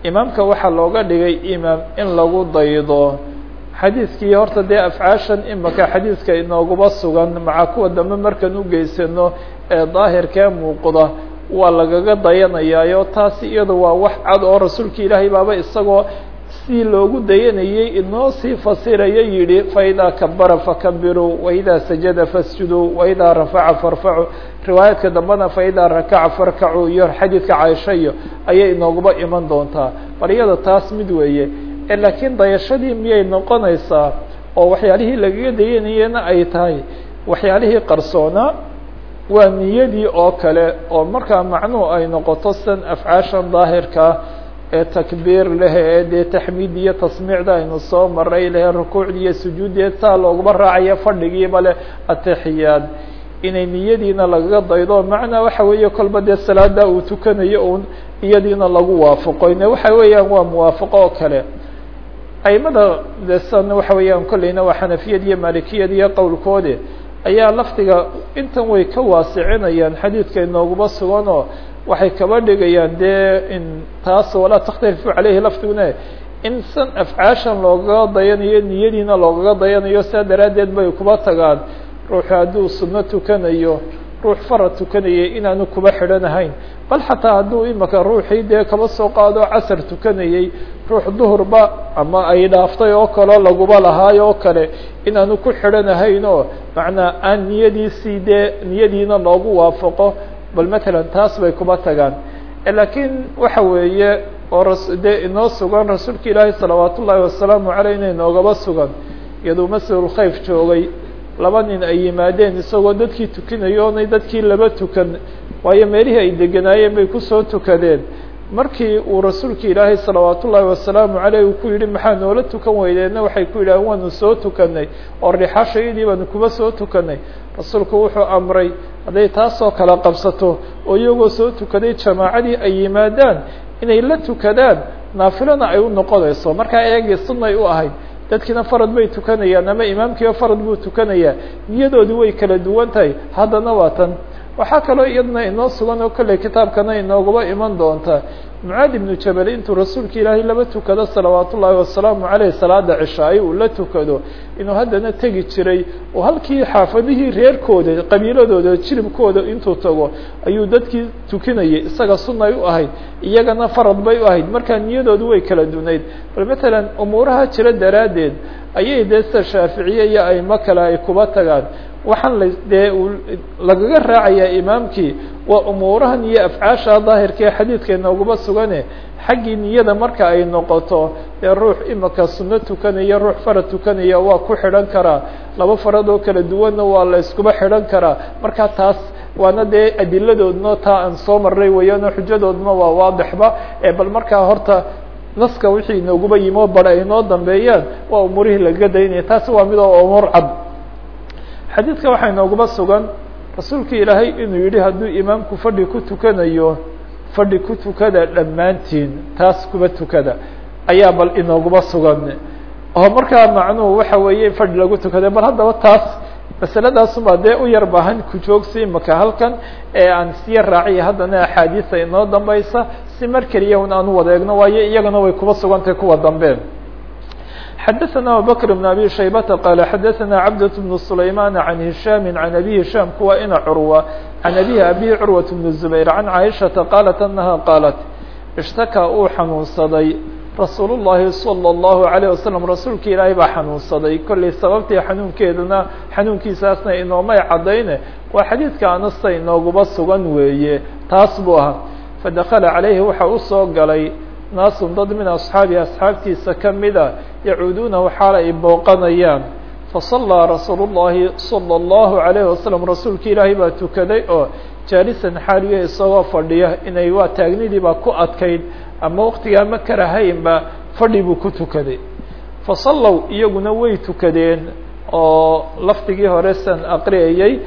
imaamka waxaa looga dhigay imaam in lagu daydo. Xadiidkii horta dee afcaashan imaka xadiidka inooguba sugan maca kuwa dambe markaan ugeysano ee daahirkee muuqda waa lagaga dayanayaayo. Taasi iyada waa wax cad oo rasuulka ilaahay baaba isagoo si loogu dayanayey inoo sii fasiraya yihi faidaa kabara fakabiruu waidaa sajada fasjuduu waidaa rafaca farfacu riwaayaadka dambena faidaa rakaca farkacuu iyo xadiidka caaisha iyo ayay inooguba iman doontaa. Bal iyada taas mid weeye laakiin dayashadii miyay noqonaysaa oo waxyaalihii lagaga dayanayena ay tahay waxyaalihii qarsoonaa waa niyadii oo kale oo markaa macnuhu ay noqoto san afcaashan daahirkaa ee takbiir leh ee dee taxmiid iyo tasmiicda aynu soo maray leh rukuucdi iyo sujuuddeed saa looguma raacayo fadhigiiba leh atixiyaad inay niyadiina lagaga daydo macnaa waxa weeye kolba dee salaada uu tukanayo un iyadiina lagu waafaqo. Ine waxa weeyaan waa muwaafaqo oo kale. Aimada de san waxa weeyaan kolleyna waa xanafiyad iyo malikiyad iyo qowlkoodi ayaa lafdiga intan way ka waasicinayaan xadiidka inooguma sugan oo waxay kaba dhigayaan dee in taas walaa takhtalifu caleyhi lafdigune in san afcaashan loogaga dayanayo niyadiina loogaga dayanayo sidaa daraaddeed bay kuba tagaan ruuxu hadduu sunno tukanayo ruux farad tukanayay inaanu kuba xidhanahayn bal xataa hadduu imaka ruuxii dee kaba soo qaado casar tukanayey ruux duhurba ama ay dhaaftay oo kaleo laguba lahaayo oo kale inaanu ku xidhanahayn oo macnaa aan niyadiisii dee niyadiina loogu waafaqo. Bal matalan taas bay kuba tagaan. Laakiin waxa weeye oo dee inoo sugan rasuulka ilaahi salawaat ullaahi wasalaamu caleyh ina inoogaba sugan iyaduu masjidulkhayf joogay laba nin ay yimaadeen isagoo dadkii tukinayo oonay dadkii laba tukan waayo meelihii ay deganaayeen bay ku soo tukadeen. Markii uu rasuulka ilaahay salawaat ullaahi wasalaamu caleyh uu ku yidhi maxaa noola tukan weydeedna waxay ku yidhaaheen waanu soo tukanay oo rixashayadii baanu kuba soo tukanay rasuulku wuxuu amray hadday taasoo kala qabsato oo iyagoo soo tukaday jamaacadii ay yimaadaan inay la tukadaan naafilana ay u noqonayso. Markaa eegii sunnay u ahayd dadkiina farad bay tukanayaan ama imaamkiiba farad buu tukanayaa niyadoodii way kala duwan tahay haddana waa tan waxaa kaloo iyadna inoo sugan oo kolley kitaabkana inooguba iman doonta. Mucaad ibnu jabal intuu rasuulka ilaahay laba tukado salawaat ullaahi wasalaamu caleyh salaada cishaayo uu la tukado. Inuu haddana tegi jiray oo halkii xaafadihii reerkooda qabiiladooda jilibkooda intuu tago ayuu dadkii tukinayay isaga sunnay u ahayd iyagana farad bay u ahayd. Markaa niyadoodu way kala dunayd bal matalan umuuraha jira daraaddeed ayay dee sida shaaficiye iyo aimo kale ay kuba tagaan waxaan la dee lagaga raacayaa imaamkii waa umuurahan iyo afcaasha daahirka ee xadiidka inooguma sugane xaggii niyada marka ay noqoto dee ruux imika sunno tukanaya ruux farad tukanaya waa ku xidhan karaa laba farad oo kala duwanna waa la iskuba xidhan karaa marka taas waana dee adiladoodna taa aan soo maray weeyaano xujadoodna waa waadixba ee bal markaa horta naska wixii inooguba yimo bar ay inoo dambeeyaan waa umuurihii lagaga daynaya taasi waa mid oo umuur cad xadiidka waxaa inooguma sugan rasuulka ilaahay inuu yidhi hadduu imaamku fadhi ku tukanayo fadhi ku tukada dhammaantiin taas kuba tukada. Ayaa bal inooguma sugan. Oo markaa macnuhu waxa weeye fadhi lagu tukada bal haddaba taas masaladaasuma dee u yar baahan kujoogsi imaka halkan ee aan siya raaciya haddana axaadiisa inoo dambaysa si mar keliya un aan u wadeegno waayo iyagana way kuba sugantahay kuwa dambe xdثna abubكر بن abي شhaybة qال xadثna cبdة بن سlayman عan هiشham عan abي هiشham kuwa ina curwa عan abيه abي curwaة بن الزbayr عan caiشhaةa qاlat أنha qاalat اshtakىa uu xanuunsaday rasuul الlahi صلى الlaه عليه وasلم rasuulka ilaahay baa xanuunsaday kollay sababtii xanuunkeeduna xanuunkiisaasna inoomay cadayne waa xadiidka anasta inooguba sugan weeye taas buu ahaa fadakla عalayhi waxa usoo galay naasun dad min asxaabi asxaabtiisa ka a ah, yacuuduuna waxaala ay booqanayaan. Fasallaa rasuulu llaahi sala allahu calayhi wasalam rasuulkii ilaahay baa tukaday oo jaalisan xaaliya isagoo fadhiya inay waa taagnidiibaa ku adkayd ama waqtigaa ma karahaynba fadhi buu ku tukaday. Fasallow iyaguna way tukadeen oo lafdigii hore san aqriyayay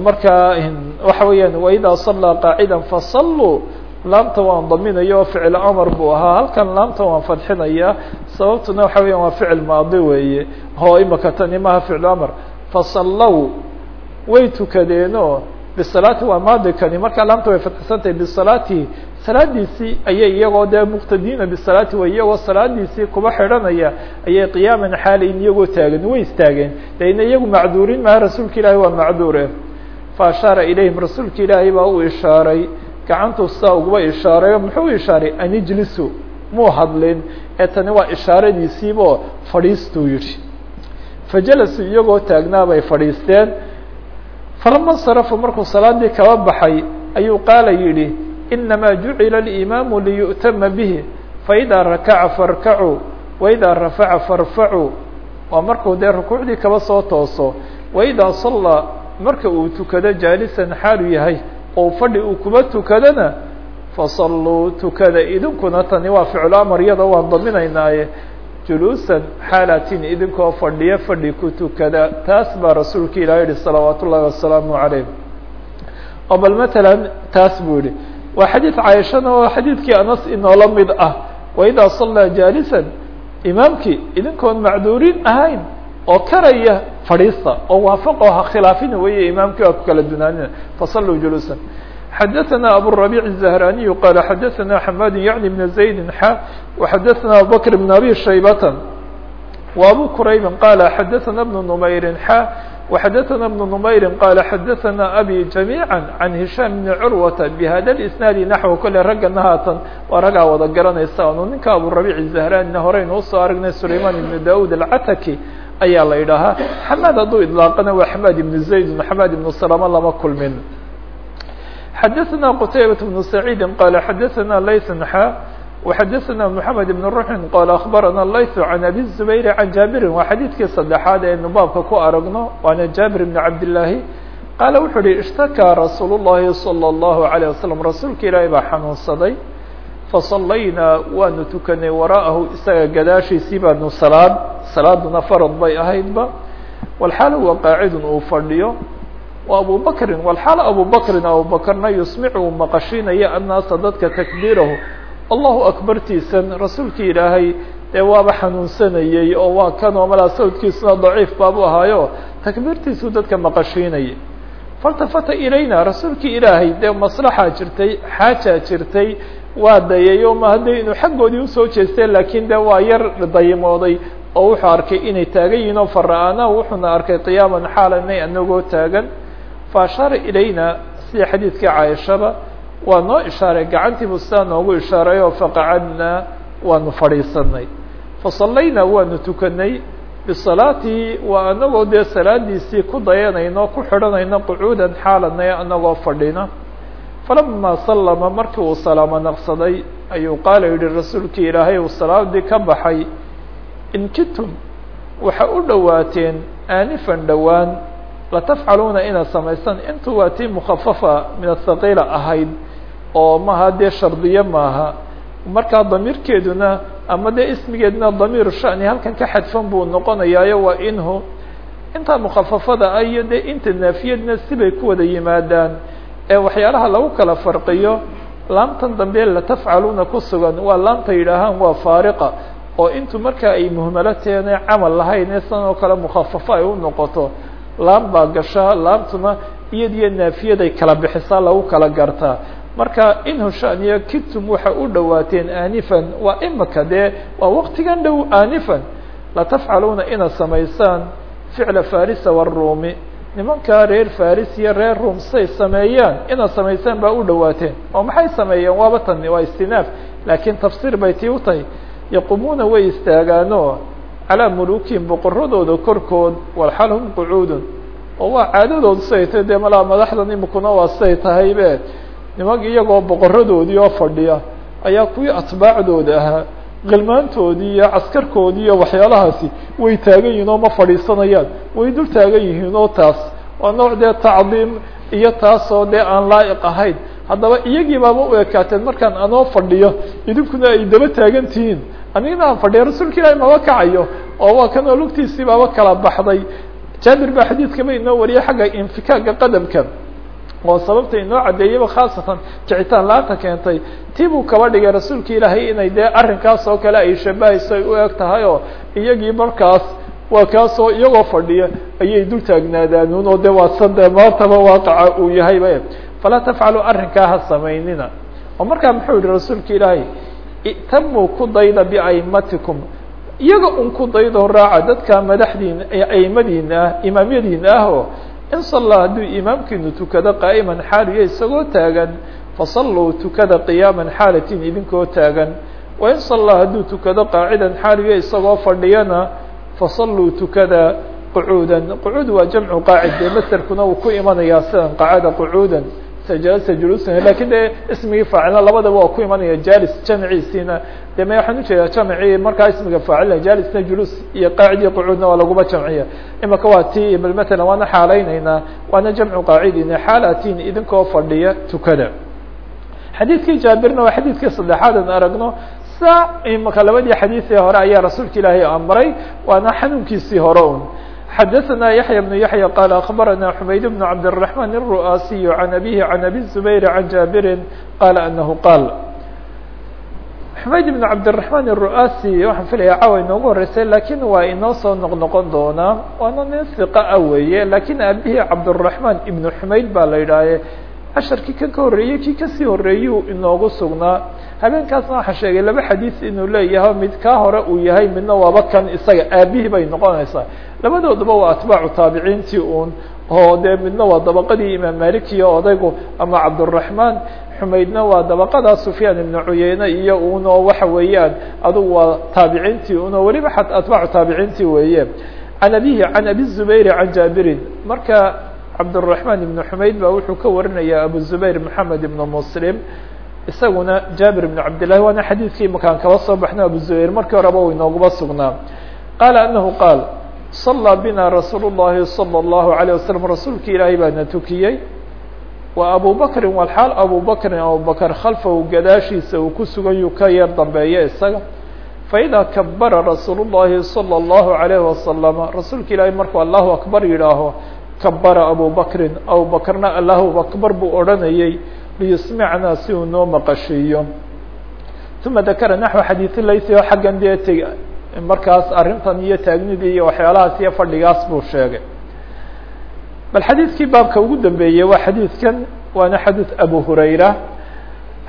markaa waxa weeyaan waidaa sallaa qaacidan fasalluu laamta waan daminayo ficil amar buu ahaa. Halkan laamta waan fadxinaya sababtuna waxa weya waa ficil maadi weeye. Oo imaka tani maha ficil amar. Fasallow way tukadeenoo bisalaati waa maadi kani. Markaa laamta way fadxisantahay bisalaatihi salaadiisii ayay iyagoo dee muqtadiina bisalaati way iyagoo salaadiisii kuba xidhanaya. Ayay qiyaaman xaalayn iyagoo taagan. Way istaageen. Deina iyagu macduurin maha rasuulka ilaahi waa macduure. Fa ashaara ilayhim. Rasuulka ilaahay baa u ishaaray gacantuu sidaa uguba ishaareyo muxuu ishaaray an ijlisu muu hadlin. Ee tani waa ishaaradiisiiboo fadhiistuu yidhi. Fajalasuu iyagoo taagnaa bay fadhiisteen. Falama sarafu markuu salaadii kaba baxay ayuu qaala yidhi inamaa jucila اlimaamu liyu'tama bihi faidaa rakaca farkacuu waidaa rafaca farfacuu. Waa markuu dee rukuucdii kaba soo tooso waidaa sallaa marka uu tukado jaalisan xaalu yahay oo fadhi uu kuba tukadana fasalluu tukada idinkuna tani waa ficlu amar iyada waan daminaynaaye juluusan xaalatin idinkoo fadhiyo fadhi ku tukada. Taas baa rasuulka ilah yihi salawaat ullahi wasalaamu calayh. Oo bal matalan taas buu yihi waa xadiid caaishana oo xadiidkii anas inoola mid ah waidaa sallaa jaalisan imaamkii idinkoon macduuriin ahayn oo karaya fadhiista oo waafaqo ha khilaafina weeye imaamkii waa ku kala dunaanina fasalluu juluusan xadaثna abالربيع الزهراني qال xadaثna حmاd yعnي بن زaيد xا وxadaثna abubكر بن أbي شhaybة وأbو كرayb qال xadaثna بن نmayr xا وxadaثna بن نmayr qال xadaثna أbي جamيعا عن هiشhام بن curوة بhada الإسناaد نaحو kole raggana haatan waa ragaa wada garanaysa anu ninka abوربيع الزهرانيna horeynu usoo aragnay سulayman بن daud الcatki ayaa la idhaahaa xmاd hadduu iطlaaqana waa xmاd بن زaيد xmاd بن سلمة lama kulmin xadaثna qتaybaة بن سعيid qال xadaثna layث xا وxadaثna محamed بن رuح qال أخbarana layث عan أbي الزbayr عan jaabirin waa xadiidkii saddexaad eenu baabka ku aragno waana jaabir بن cabdاللaahi qaala wuxuu uhi اshtakىa rasuul الlahi صلى الlaهu عليه waسلم rasuulka ilaahi baa xanuunsaday fasallaynaa waanu tukanay waraa'ahu isaga gadaashiisii baanu salaad salaaduna farad bay ahaydba. Walxaal huwa qaacidun uu fadhiyo. Wa abu bakrin walxaal abu bakrin abubakrna yusmicu uu maqashiinaya annaasa dadka takbiirahu. Allahu akbartiisan rasuulkii ilaahay dee waaba xanuunsanayey oo waa kanoo malaa sawdkiisuna daciif baabu ahaayo. Takbiirtiisuu dadka maqashiinayay. Faltafata ilayna rasuulkii ilaahay dee maslaxaa jirtay xaajaa jirtay waa dayayo ma hadday inuu xaggoodii u soo jeesteen laakiin de waa yar dayimooday oo wuxuu arkay inay taagan yihiin oo fara-ana wuxuuna arkay qiyaaman xaalanay anagoo taagan. Fa ashaara ilayna sida xadiidkii caaishaba waa noo ishaaray gacantiibu sidaa noogu ishaaray oo faqacadnaa waanu fadhiisanay fasallaynaa waanu tukanay. Bisalaatihi waa anagoo dee salaadiisii ku dayanayno ku xidhanayno qucuudan xaalanay anagoo fadhina falama sallama markii uu salaamo naqsaday ayuu qaala yihi rasuulkii ilaahay uu salaadii ka baxay in kitum waxa u dhowaateen aanifan dhowaan latafcaluuna inaad samaysaan intu waa tii mukhafafa min athaqiila ahayd oo maha dee shardiye maaha markaa damiirkeeduna ama dee ismigeeduna damiir shani halkan ka xadfan buu noqonayaayo waa inhu inta mukhafafada ah iyo dee inta naafiyadna sibay ku wada yimaadaan ee waxyaalaha lagu kala farqiyo laamtan dambe latafcaluuna ku sugan. Waa laamta yidhaahaan waa faariqa oo intu markaa ay muhmalo teene camal lahayn oo kale mukhafafo ay u noqoto. Laam baa gashaa laamtuna iyadiyo naafiyaday kala bixisaa lagu kala gartaa. Marka inhu shaniyo kitum waxa u dhowaateen aanifan waa imika dee waa waktigan dhow aanifan. Latafcaluuna inaad samaysaan ficla farisa waruumi nimankaa reer faris iyo reer ruom say sameeyaan inaad samaysaan baa u dhowaateen oo maxay sameeyeen? Waaba tani waa istinaaf. Laakiin tafsiir bay tii u tahay. Yaquumuuna way istaagaano calaa muluukihim boqoradooda korkood walxal hum qucuudun oo waa caadadood siday tahay dee malaa madaxdan imikuna waa siday tahaybe nimanka iyagoo boqoradoodii oo fadhiya ayaa kuwii atbaacdooda ahaa qilmaantoodii iyo caskarkoodii iyo waxyaalahaasi way taagan yihiin oo ma fadhiisanayaan. Way dul taagan yihiin oo taas waa nooc dee tacdiim iyo taasoo dee aan laa'iq ahayn. Haddaba iyagii baaba u ekaateen markaan anoo fadhiyo idinkuna ay daba taagan tihiin. Anigana aan fadhiya rasuulka ilaahi maba kacayo. Oo waa kan oo lugtiisii baaba kala baxday. Jaabir baa xadiidkaba inoo wariyay xagga infikaaka qadamka oo sababta inoo caddeeyaba khaasatan kicitaan la'aanta keentay. Tii buu kaba dhigay rasuulka ilaahay inay dee arrinkaas oo kale ay shabahayso ay u eg tahay oo iyagii markaas waa kaasoo iyagoo fadhiya ayay dul taagnaadaanuun oo de waa sade maantaba waaqaca uu yahayba falaa tafcalu arrinkaa ha samaynina. Oo markaa muxuu yihi rasuulka ilaahay i'tamuu ku dayda biaimatikum iyaga un ku daydo raaca dadka madaxdiina aimadiina ah imaamyadiina ah oo in sallaa hadduu imaamkiinu tukado qaa'iman xaaliya isagoo taagan fasalluu tukada qiyaaman xaalatin idinkoo taagan. Wa in sallaa hadduu tukado qaacidan xaaliya isagoo fadhiyana fasalluu tukada qucuudan. Qucuud waa jamcu qaacid dee maserkuna uu ku imanayaa sidan qacada qucuudan jalasa juluusan laakiin dee ismigii faacilna labadaba waa ku imanaya jalis jamciisiina. De ma waxaan u jeedaa jamcii markaa ismiga faacilna jalisna juluus iyo qaacid iyo qucuudna waa laguma jamciya. Imaka waa ti bal matalan waana xaalaynaynaa waana jamcu qaacidina xaalatin idinkoo fadhiya tukada. Xadiidkii jaabirna waa xadiidkii saddexaad an aragno sa imaka labadii xadiisee hore ayaa rasuulka ilaahay amray waana xanuunkiisii hore un xdثna يحyى بن يحyى qال أخبرnا حmayd بن عبدالرحمن الرؤاسي عن أبيه عن أبي الزبير عن جابر qال أنه qال حmayd بن عبدالرحمن الرؤاسي waxaan filaya cawa inoogu horeysay lakin waa inoo soo noqnoqon doonaa waana nin ثiqa a weeye lakin abihii cabdالرحمن iبن حmayd baa la yidhaahe casharkii kan ka horreeyey kii ka sii horreeyuu inoogu sugnaa. Habeenkaasna waxaa sheegay laba xadiis inuu leeyahay mid ka hore uu yahay midna waaba kan isaga aabihii bay noqonaysaa. Labadooduba waa atbaacu taabiciintii uun oo dee midna waa dabaqadii imaam malik iyo odaygu ama cabduraxmaan xumaydna waa dabaqadaa sufyaan ibnu cuyeyne iyo unoo waxa weeyaan adugu waa taabiciintii unoo weliba atbaacu taabiciintii weeye. Can abihi can abi zubayri can jaabirin. Marka cabdالرaحman ibn xumayd ba wuxuu ka warinaya abu zubayr moxamed ibn muslim isaguna jaabir ibn cabdillahi waana xadiidkii makaan kaba soo baxna abu zubayr markii horeba u inooguba sugnaa qaala anahu qaal صalىa bina rasuul الlahi salى الlahu عalيه waslm rasuulki ilaahay baana tukiyey wa abu bakrin walxaal abu bakrin abubakr khalfahu gadaashiisa uu ku sugayuu ka yar dambeeya isaga faidaa kabara rasuul الlahi salى الlahu عalayه wasalama rasuulka ilaahay markuu allahu akbar yidhaaho kabara abu bakrin abu bakrna allahu akbar buu odhanayey liyusmicnaa si uu noo maqashiiyo uma dakara naxو xadiiث laysi oo xaggan dee t markaas arrintan iyo taagnidii iyo waxyaalahaas iyo fadhigaas buu sheegay bal xadiidkii baabka ugu dambeeyey waa xadiidkan waana xadiiث abu hurayra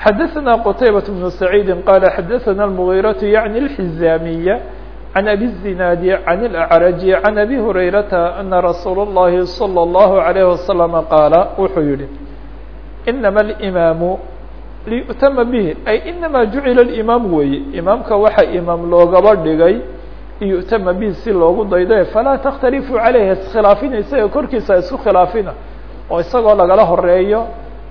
xadaثna qtaybaة بن سacيidi qala xadaثna الmغيraة yaعnي الxizamiya عan abi الزinaadi عan الأعraji عan abi hurayrata ana rasuul الlahi slى الlahu عalيه waslم qaala wuxuu yihi inama الإimaamu liyu'tama bihi ay inama jucila الإimaam weeye imaamka waxa imaam loogaba dhigay liyu'tama bihi si loogu daydo falaa تkhtalifuu عaleyh iskhilaafina isaga korkiisa isku khilaafina oo isagoo lagala horeeyo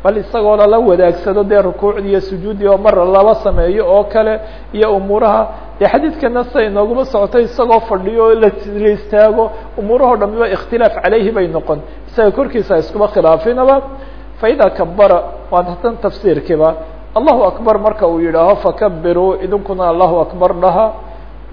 bal isagoo lala wadaagsado dee rukuucdii iyo sujuuddii oo mara laba sameeyo oo kale iyo umuuraha dee xadiidkana sida inooguma socotay isagoo fadhiyo la la istaago umuurahao dhamiba ikhtilaaf caleyhi bay noqon. Isaga korkiisa iskuba khilaafinaba. Faidaa kabara waa tan tafsiirkiiba. Allahu akbar marka uu yidhaaho fakabiruu idinkuna allahu akbar dhaha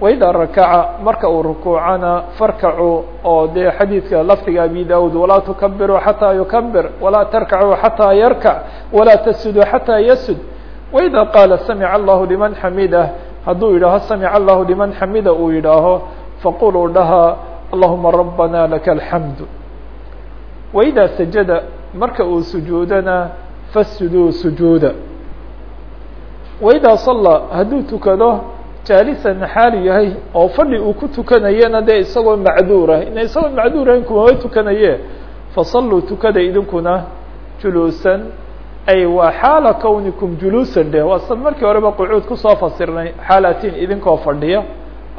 waidaa rakaca marka uu rukuucana farkacuu oo dee xadiidka lafdiga abi daud walaa tukabiruu xataa yukabir walaa tarkacuu xataa yarkac walaa tasuduu xataa yasud waidaa qaala samica allahu liman xamidah hadduu yidhaaho samica allahu liman xamida uu yidhaaho faquluu dhaha allahuma rabbana laka alxamdu waidaa sajada marka uu sujuudana fasjuduu sujuuda. Waidaa salla hadduu tukado jaalisan xaali yahay oo fadhi uu ku tukanayena dee isagoo macduurah ina isagoo macduurahin kumama tukanaye fasalluu tukada idinkuna juluusan. Ay waa xaala kawnikum juluusan dheh. Waa sad markii horeba qucuud ku soo fasirnay xaalatiin idinkoo fadhiya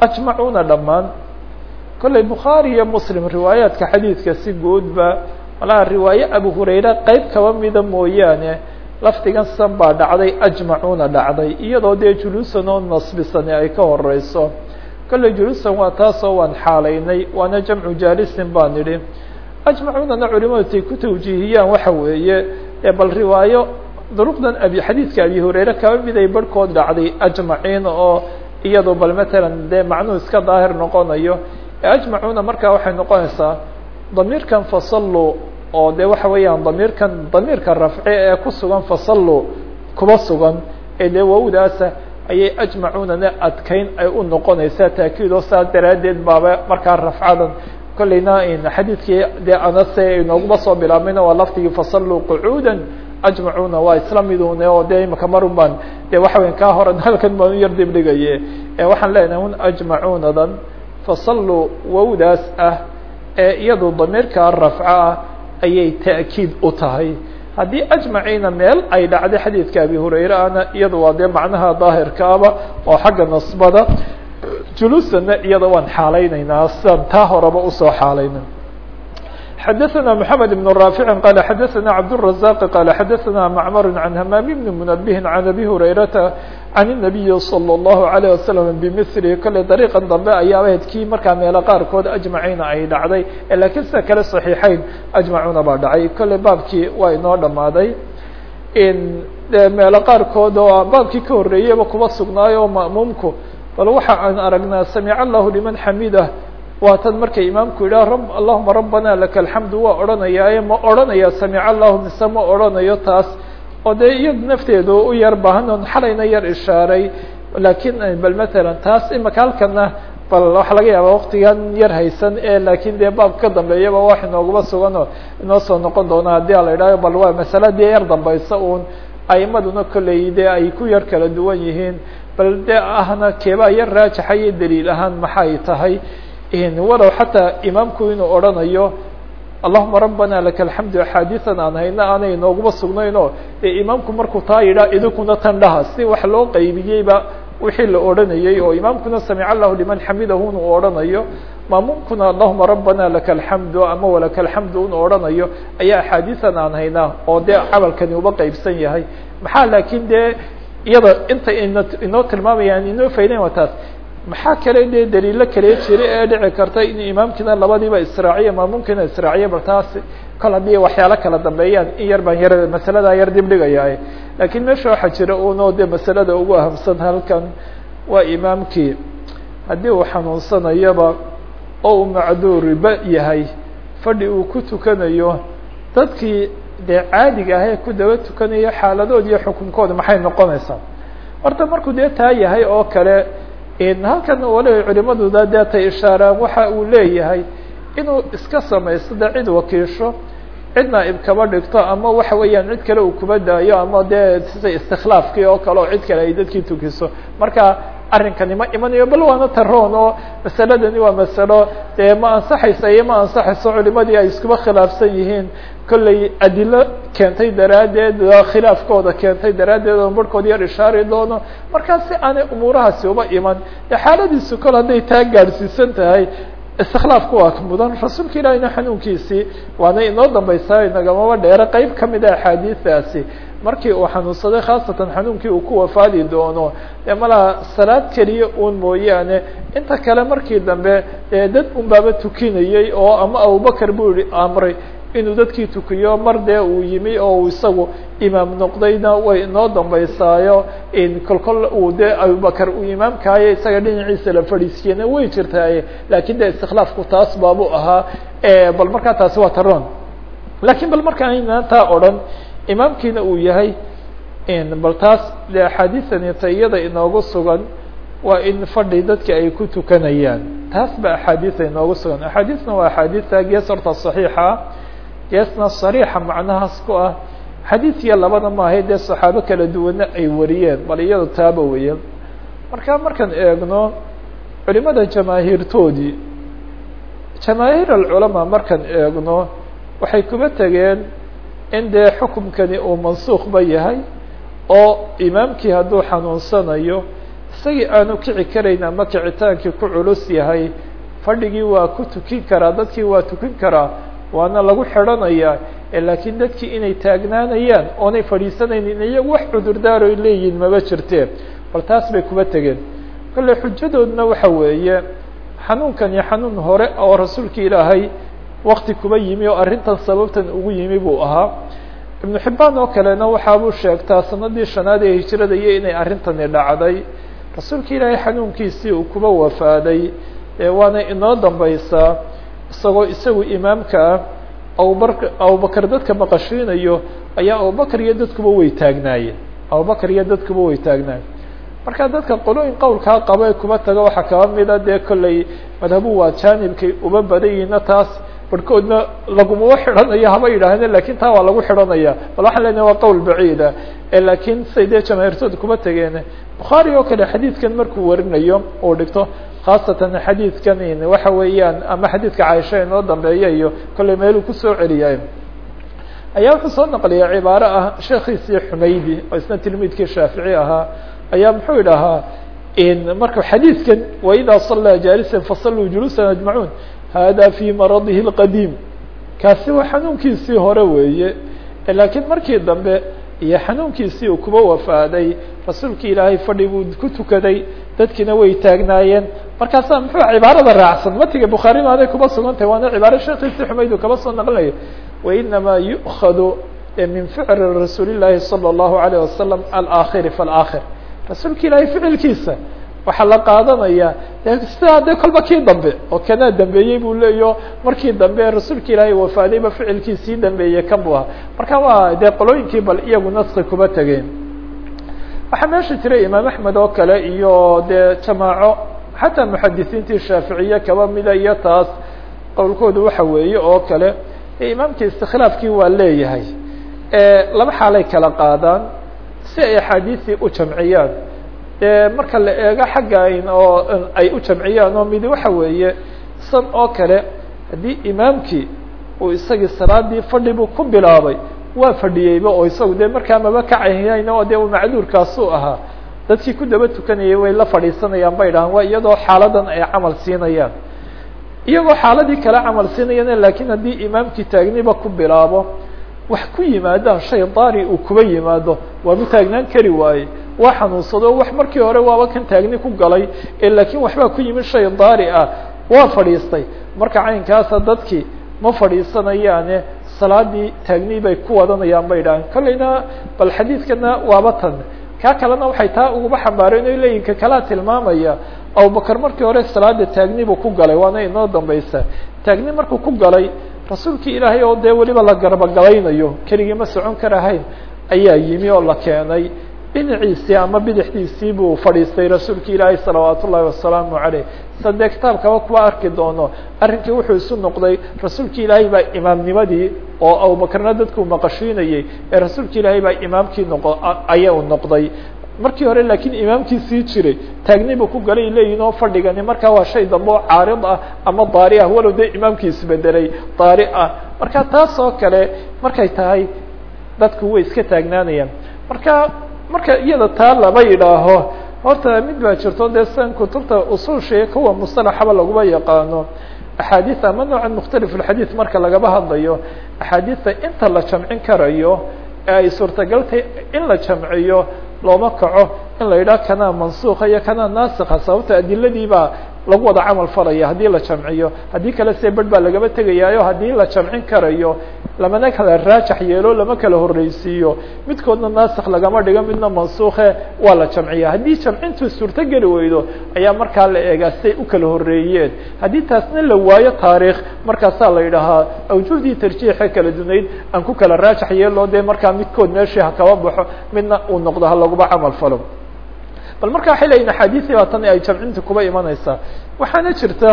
ajmacuuna dhammaan. Kollay bukhaari iyo muslim riwaayaadka xadiidka si guudba malaha riwaaye abu hurayra qeyb kaba mida mooyaane lafdigan san baa dhacday ajmacuuna dhacday. Iyadoo dee juluusan oo nasbisani ay ka horeyso kolley juluusan waa taasoo waan xaalaynay waana jamcu jaalisin baan nidhi. Ajmacuunana culimadu tay ku tawjiihiyaan waxa weeye ee bal riwaayo duruqdan abi xadiidka abi hurayre kaba mid barhkood dhacday ajmaciin oo iyado bal matalan dee macnuhu iska daahir noqonayo. Ee ajmacuuna markaa waxay noqonaysaa damiirkan fasallu oo de waxa weeyaan damiirkan damiirka rafci ee ku sugan fasallu kuba sugan ee dee wawdaasa ayay ajmacuunana adkeyn ay u noqonaysaa taakiid oo saas daraaddeed baaba markaa rafcadan. Kolleyna xadiidkii dee anase inooguma soo bilaabmayna waa lafdigii fasalluu qucuuda ajmacuuna waa isla midune oo dee imaka marun baan de waxa weya kaa horan halkan baan u yar dibdhigaye waxaan leenahay un ajmacuunadan fasalluu wawdaas ah ee iyadu damiirka rafco ah ayay ta'kiid u tahay. Haddii ajmaciina meel ay dhacday xadiidka abi hurayre ana iyada waa dee macnaha daahirkaaba oo xagga nasbada juluusanna iyada waan xaalaynaynaa sidaan taa horeba u soo xaalayna xadaثna mحamed بن rاafiع qala xadaثna cabdالرaزاq qala xadaثna macmar عan hamaam bni mنbه عan abi hurayrata can النabiyi slى الlahu عalيه waslم bmثlhi kale dariiqan dambe ayaa ahayd kii markaa meelo qaarkood ajmaciina ay dhacday lakiin sida kale صaxiixeyn ajmacuuna baa dhacay kale baabkii waa inoo dhamaaday meelo qaarkood oo baabkii ka horeeyeyba kuba sugnaayo o ma'muumku bal waxa aan aragnaa samic allahu liman xamidah waa tan markay imaamku yidhah rab allahuma rabbana laka alxamdu waa odhanayaaye ma odhanaya samic allahu mise ma odhanayo taas. Oo dee iyad nafteedu u yar baahan oon xalayna yar ishaaray laakiin bal matalan taas imaka halkana bal waxaa laga yaaba waktigan yar haysan ee laakiin dee baab ka dambeeyaba wax inooguma sugan oo inoo soo noqon doona haddii a la bal waa masale dee yar dambaysa uun aimaduna kolley dee ay ku yar kala duwan yihiin bal dee ahna keebaa yar raajaxayo daliil ahaan maxay tahay walow xataa imaamku inuu odhanayo allahuma rabbana laka alxamdu axaadiian aan hayna aanay inooguma sugnayn oo dee imaamku markuu taa yidhaha idinkuna tan dhaha si wax loo qaybiyeyba wixii la odhanayey oo imaamkuna samic allahu liman xamidahun uu odhanayo maamuumkuna allahuma rabbana laka alxamdu ama walaka alxamdu un odhanayo ayaa axaadiian aan haynaa oo dee camalkani uba qeybsan yahay maxaa laakiin dee iyada inta ino inoo tilmaamayaan inoo faydayn waa taas maxaa kale dee daliilo kale jira ee dhici karta in imaamkiina labadiiba israaciya maamuumkiina israaciya bal taas kol haddii waxyaalo kala dambeeyaan in yar baan yar masaladaa yar dib dhigaya laakiin meesha waxaa jira uno de masalada ugu ahamsan halkan waa imaamkii. Haddii uu xanuunsanayaba oo uu macduuriba yahay fadhi uu ku tukanayo dadkii dee caadiga ah ku daba tukanayo xaaladood iyo xukunkooda maxay noqonaysaa? Horta markuu dee taa yahay oo kale halkan wali culimaduda dee tay ishaaraan waxa uu leeyahay inuu iska samaysto de cid wakiisho cid naaib kaba dhigto ama waxa weeyaan cid kale uu kuba daayo ama dee sida istikhlaafkii oo kale oo cid kale ay dadkii tukiso. Marka arrinkani ma imanayo bal waana taroon oo masaladani waa masalo. Dee ma ansaxaysa iyo ma ansaxayso culimadii ay iskuba khilaafsan yihiin. Kollay adilo keentay daraaddeed khilaafkooda keentay daraaddeed oo barhkood yar ishaari doono. Markaa si aanay umuurahaasi uba iman. Dee xaaladiisu kol hadday taa gaadhsiisan tahay istikhlaafku waa mudan. Rasuulka ilaahina xanuunkiisii waana inoo dambaysaa inagamaba dheero qeyb ka mid a axaadiidaasi markii uu xanuunsaday khaasatan xanuunkii uu ku wafaadi doono. Dee malaa salaad keliya uun mooyaane. Inta kale markii dambe dee dad un baaba tukinayey oo ama abubakar buu yihi amray inuu dadkii tukiyo mar dee uu yimi oo uu isagu imaam noqdayna way inoo dambaysaayo. Kolkol uu dee abubakar uu imaamkaayo isaga dhinaciisa la fadhiisiyena way jirtaaye. Lakin de istikhlaafku taas baabu ahaa. Bal markaa taasi waa taron laakiin bal marka taa odhan imaamkiina uu yahay bal taas de axaadiisani ta iyada inoogu sugan waa in fadhi dadki ay ku tukanayaan. Taas ba axaadiisa inoogu sugan. Axaadiisna waa axaadiista gees horta saxiixa geesna sariixa macnahaas ku ah. Xadiidkiya labada maahay dee saxaabo kala duwana ay wariyeen bal iyado taaba weya marka markaan eegno culimada jamaahiirtoodii jamaahiir alculamaa markaan eegno waxay kuba tegeen in dee xukumkani uu mansuukba yahay oo imaamkii hadduu xanuunsanayo isagii aanu kici karayn ama kicitaankii ku culus yahay fadhigii waa ku tukin karaa dadkii waa tukin karaa waana lagu xidhanayaa laakiin dadkii inay taagnaanayaan oonay fadhiisanaynin iyagu wax cudurdaaro ay leeyihiin maba jirtee bal taas bay kuba tegeen. Kolle xujadoodna waxa weeye xanuunkani xanuun hore oo rasuulka ilaahay wakti kuba yimi oo arrintan sababtan ugu yimi buu ahaa. Ibnu xibbaan oo kalena waxaabuu sheegtaa sanadii shanaad ee hijrada iyo inay arrintani dhacday rasuulka ilaahay xanuunkiisii uu kuba wafaaday waana inoo dambaysaa isagoo isagu imaamka ah abubakr abubakar dadka maqashiinayo ayaa abubakar iyo dadkuba way taagnaayeen. Abubakar iyo dadkuba way taagnaayeen. Marka dadka qolooyin qowlkaa qaba ee kuba taga waxaa kaba mida dee kolley madhabu waa jaanibkay uba badayiina taas barhkoodna lagumaba xidhanayo haba yidhaaheen laakiin taa waa lagu xidhanaya. Bal waxaan leenahay waa qowl baciida. Lakin say dee jamaahiirtooda kuba tegeen? Bukhaari oo kale xadiidkan markuu warinayo uu dhigto khaasatan xadiidkan waxa weeyaan ama xadiidka caaisha inoo dambeeya iyo kolley meeluu ku soo celiyay. Ayaa wuxuu soo naqliya cibaaro ah sheekiisii xumaydi oo isna tilmiidkii shaafici ahaa. Ayaa muxuu idhahaa marka xadiidkan waidaa sallaa jaalisan fasalluu juluusan ajmacuun hada fi maradihi اlqadiim kaasi waa xanuunkiisii hore weeye laakiin markii dambe iyo xanuunkiisii uu kuba wafaaday rasuulki ilaahay fadhi buu ku tukaday dadkiina way taagnaayeen markaasaa muxuu cibaarada raacsan matiga bukhaari maaday kuba sugan tahay waana cibaaro sheekiisii xumaydu kaba soo naqlinaya wainamaa yu'khadu min ficli rasuuli llaahi salى اllahu alayه wasalam alaakhiri faalakhir rasuulka ilaahay ficilkiisa waxaa la qaadanaya. Sidaa dee kolba kii dambe oo kanaa dambeeyey buu leeyo markii dambe rasuulka ilaahay wafaadayba ficilkiisii dambeeyey kan bu ahaa. Marka waa dee qolooyinkii bal iyagu naski kuba tegeen waxaa meesha jiray imaam axmed oo kale iyo dee jamaaco xataa muxadisiintii shaaficiye kaba mida iyo taas qowlkooda waxa weeye oo kale. Imaamka istikhlaafkii waa leeyahay laba xaalay kala qaadaan si ay axaadiisii u jamciyaan. de marka la eego xaggan oo ay u jamciyaan oo midi waxa weeye san oo kale haddii imaamkii uu isagii salaadii fadhi buu ku bilaabay waa fadhiyeyba oo isagu dee markaa maba oo dee macduurkaasuu ahaa. Dadkii ku daba tukanayay way la fadhiisanayaan bay dhahaan waa iyadoo xaaladan ay camal siinayaan. Iyagoo xaaladii kale camal siinayaan laakiin haddii imaamkii taagniba ku bilaabo wax ku yimaadaan shay daari uu kuba yimaado waa mu taagnaan kari waaye waa xanuunsado wax markii hore waaba kan taagni ku galay laakiin waxbaa ku yimid shay daari ah waa fadhiistay. Marka caynkaasa dadkii ma fadhiisanayaane salaadii taagnii bay ku wadanayaan bay idhaaheen kolleyna bal xadiidkana waaba tan. Kaa kalena waxay taa uguba xambaareen o leeyihiin ka kalaa tilmaamaya abubakar markii hore salaada taagni buu ku galay waana inoo dambaysa. Taagni markuu ku galay rasuulkii ilaahay oo dee weliba la garbogalaynayo keligii ma socon karahayn ayaa yimi oo la keenay dhinaciisii ama bidixdiisii buu fadhiistay rasuulki ilaahay salawaat ullahi wasalaamu caleyh sadee kitaabkaba kuwa arki doono. Arrinkii wuxuu isu noqday rasuulki ilaahay baa imaamnimadii oo abubakarna dadkuu maqashiinayey ee rasuulki ilaahay baa imaamkii noqo aya u noqday. Markii hore laakiin imaamkii sii jiray taagni buu ku galay leeyihiin oo fadhigani markaa waa shay dambe oo caarid ah ama daari ah walow dee imaamkii isbedelay daari ah. Marka taas oo kale markay tahay dadku way iska taagnaanayaan. Marka marka iyada taa laba yidhaaho horta mid baa jirto dee san kutubta usuusha kuwa mustalaxaba laguma yaqaano. Axaadiis ama noocan mukhtalif alxadiid marka lagaba hadlayo axaadiista inta la jamcin karayo ee ay suurtagaltay in la jamciyo looma kaco in la yidhaha kanaa mansuuka iyo kanaa naasikha sababta adiladii baa lagu wada camal falaya haddii la jamciyo. Haddii kale see bedh baa lagaba tegayaayo haddii la jamcin karayo lamana kala raajax yeelo lama kala horreysiiyo midkoodna naasikh lagama dhigo midna mansuukhe waa la jamciya haddii jamcintu suurto geli weydo ayaa markaa la eegaa siay u kala horreeyeen. Haddii taasna la waayo taariikh markaasaa la yidhahaa awjuhdii tarjiixe kala dunayd aan ku kala raajax yeelo dee markaa midkood meeshii ha kaba baxo midna uu noqdo ha laguba camal falo. Bal marka waxay leyihin axaadiisii tan ay jamcinta kuba imanaysaa. Waxaana jirta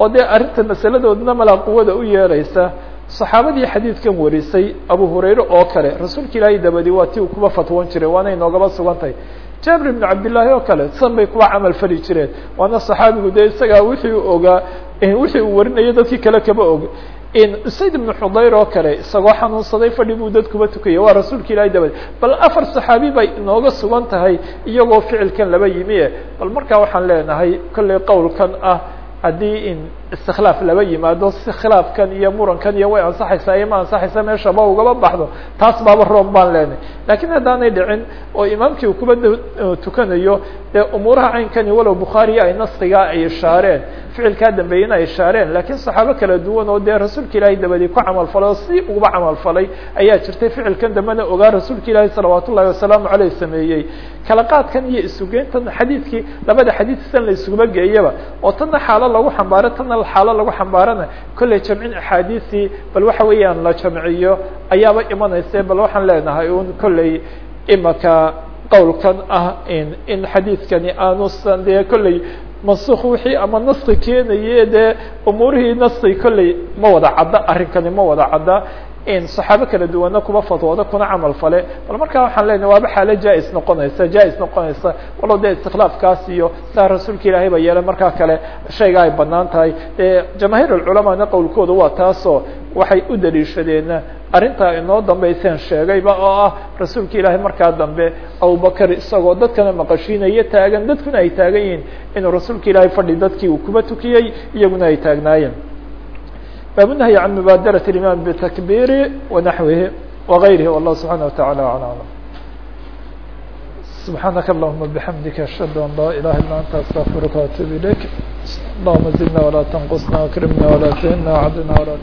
oo dee arrinta masaladoodna malaa quwada u yeelaysa saxaabadii xadiidkan warisay abu hurayre oo kale rasuulka ilaahay dabadi waa ti kuba fatwan jiray waana inoogaba sugan tahay. Jaabir ibn cabdillaahi oo kale san bay kuba camal fali jireen. Waana saxaabigu dee isagaa wixii u ogaa wixii uu warinayo dadkii kale kaba og. Sayd ibnu xudayr oo kale isagoo xanuunsaday fadhi buu dadkuba tukaya waa rasuulka ilahay dabadi. Bal afar saxaabi bay inooga sugan tahay iyagoo ficilkan laba yimi bal markaa waxaan leenahay kollay qowlkan ah haddii in istikhlaaf laba yimaado si khilaafkan iyo murankan iyo way ansaxaysaa iyo ma ansaxaysa meeshaba ugaba baxdo. Taas baaba roob baan leenahay lakiin haddaanay dhicin oo imaamkii uu kuba tukanayo dee umuuraha caynkani walow bukhaariya ay naskigaa ay ishaareen ficilkaa dambeeyena ay ishaareen lakiin saxaabo kala duwan oo dee rasuulka ilaahay dabadii ku camal falay oo si uguba camal falay ayaa jirtay ficilkan dambena ogaa rasuulka ilaahay salawaat ullahi wasalaamu caleyh sameeyey kala qaadkan iyo isugeyntan xadiidkii labada xadiid san la isuguma geeyaba oo tanna xaalo lagu xambaaro tanna xaalo lagu xambaarana kolley jamcin axaadiisii bal waxa weeyaan la jamciyo ayaaba imanaysa bal waxaan leenahay un kolley imaka qowlkan ah in in xadiidkani aanusan dee kolley mansuk wixii ama naski keenaye dee umuurihii naski kolley ma wada cadda arrinkani ma wada cadda in saxaabo kala duwana kuba fatwooda kuna camal fale. Bal markaa waxaan leenahay waaba xaalo jaa-is noqonaysa jaa-is noqonaysa. Walow dee istikhlaafkaas iyo saa rasuulka ilaahay ba yeelay markaa kale shayga ay bannaan tahay. Dee jamaahiir alculamaana qowlkooda waa taasoo waxay u daliishadeen arrintaa inoo dambayseen sheegayba oo ah rasuulka ilaahay markaa dambe abubakar isagoo dadkana maqashiinaya taagan dadkuna ay taagan yihiin inuu rasuulka ilaahay fadhi dadkii uu kuba tukiyey iyaguna ay taagnaayeen bab النهي عن مبادرة الإمام بالتكبير ونحوه وغيره والله سبحانه وتعالى على أعلم سبحانك اللهم بحمدك أشهد أن لا إله إلا أنت أستغفرك وأتوب إليك اللهم زدنا ولا تنقصنا أكرمنا ولا تهنا عدنا ولا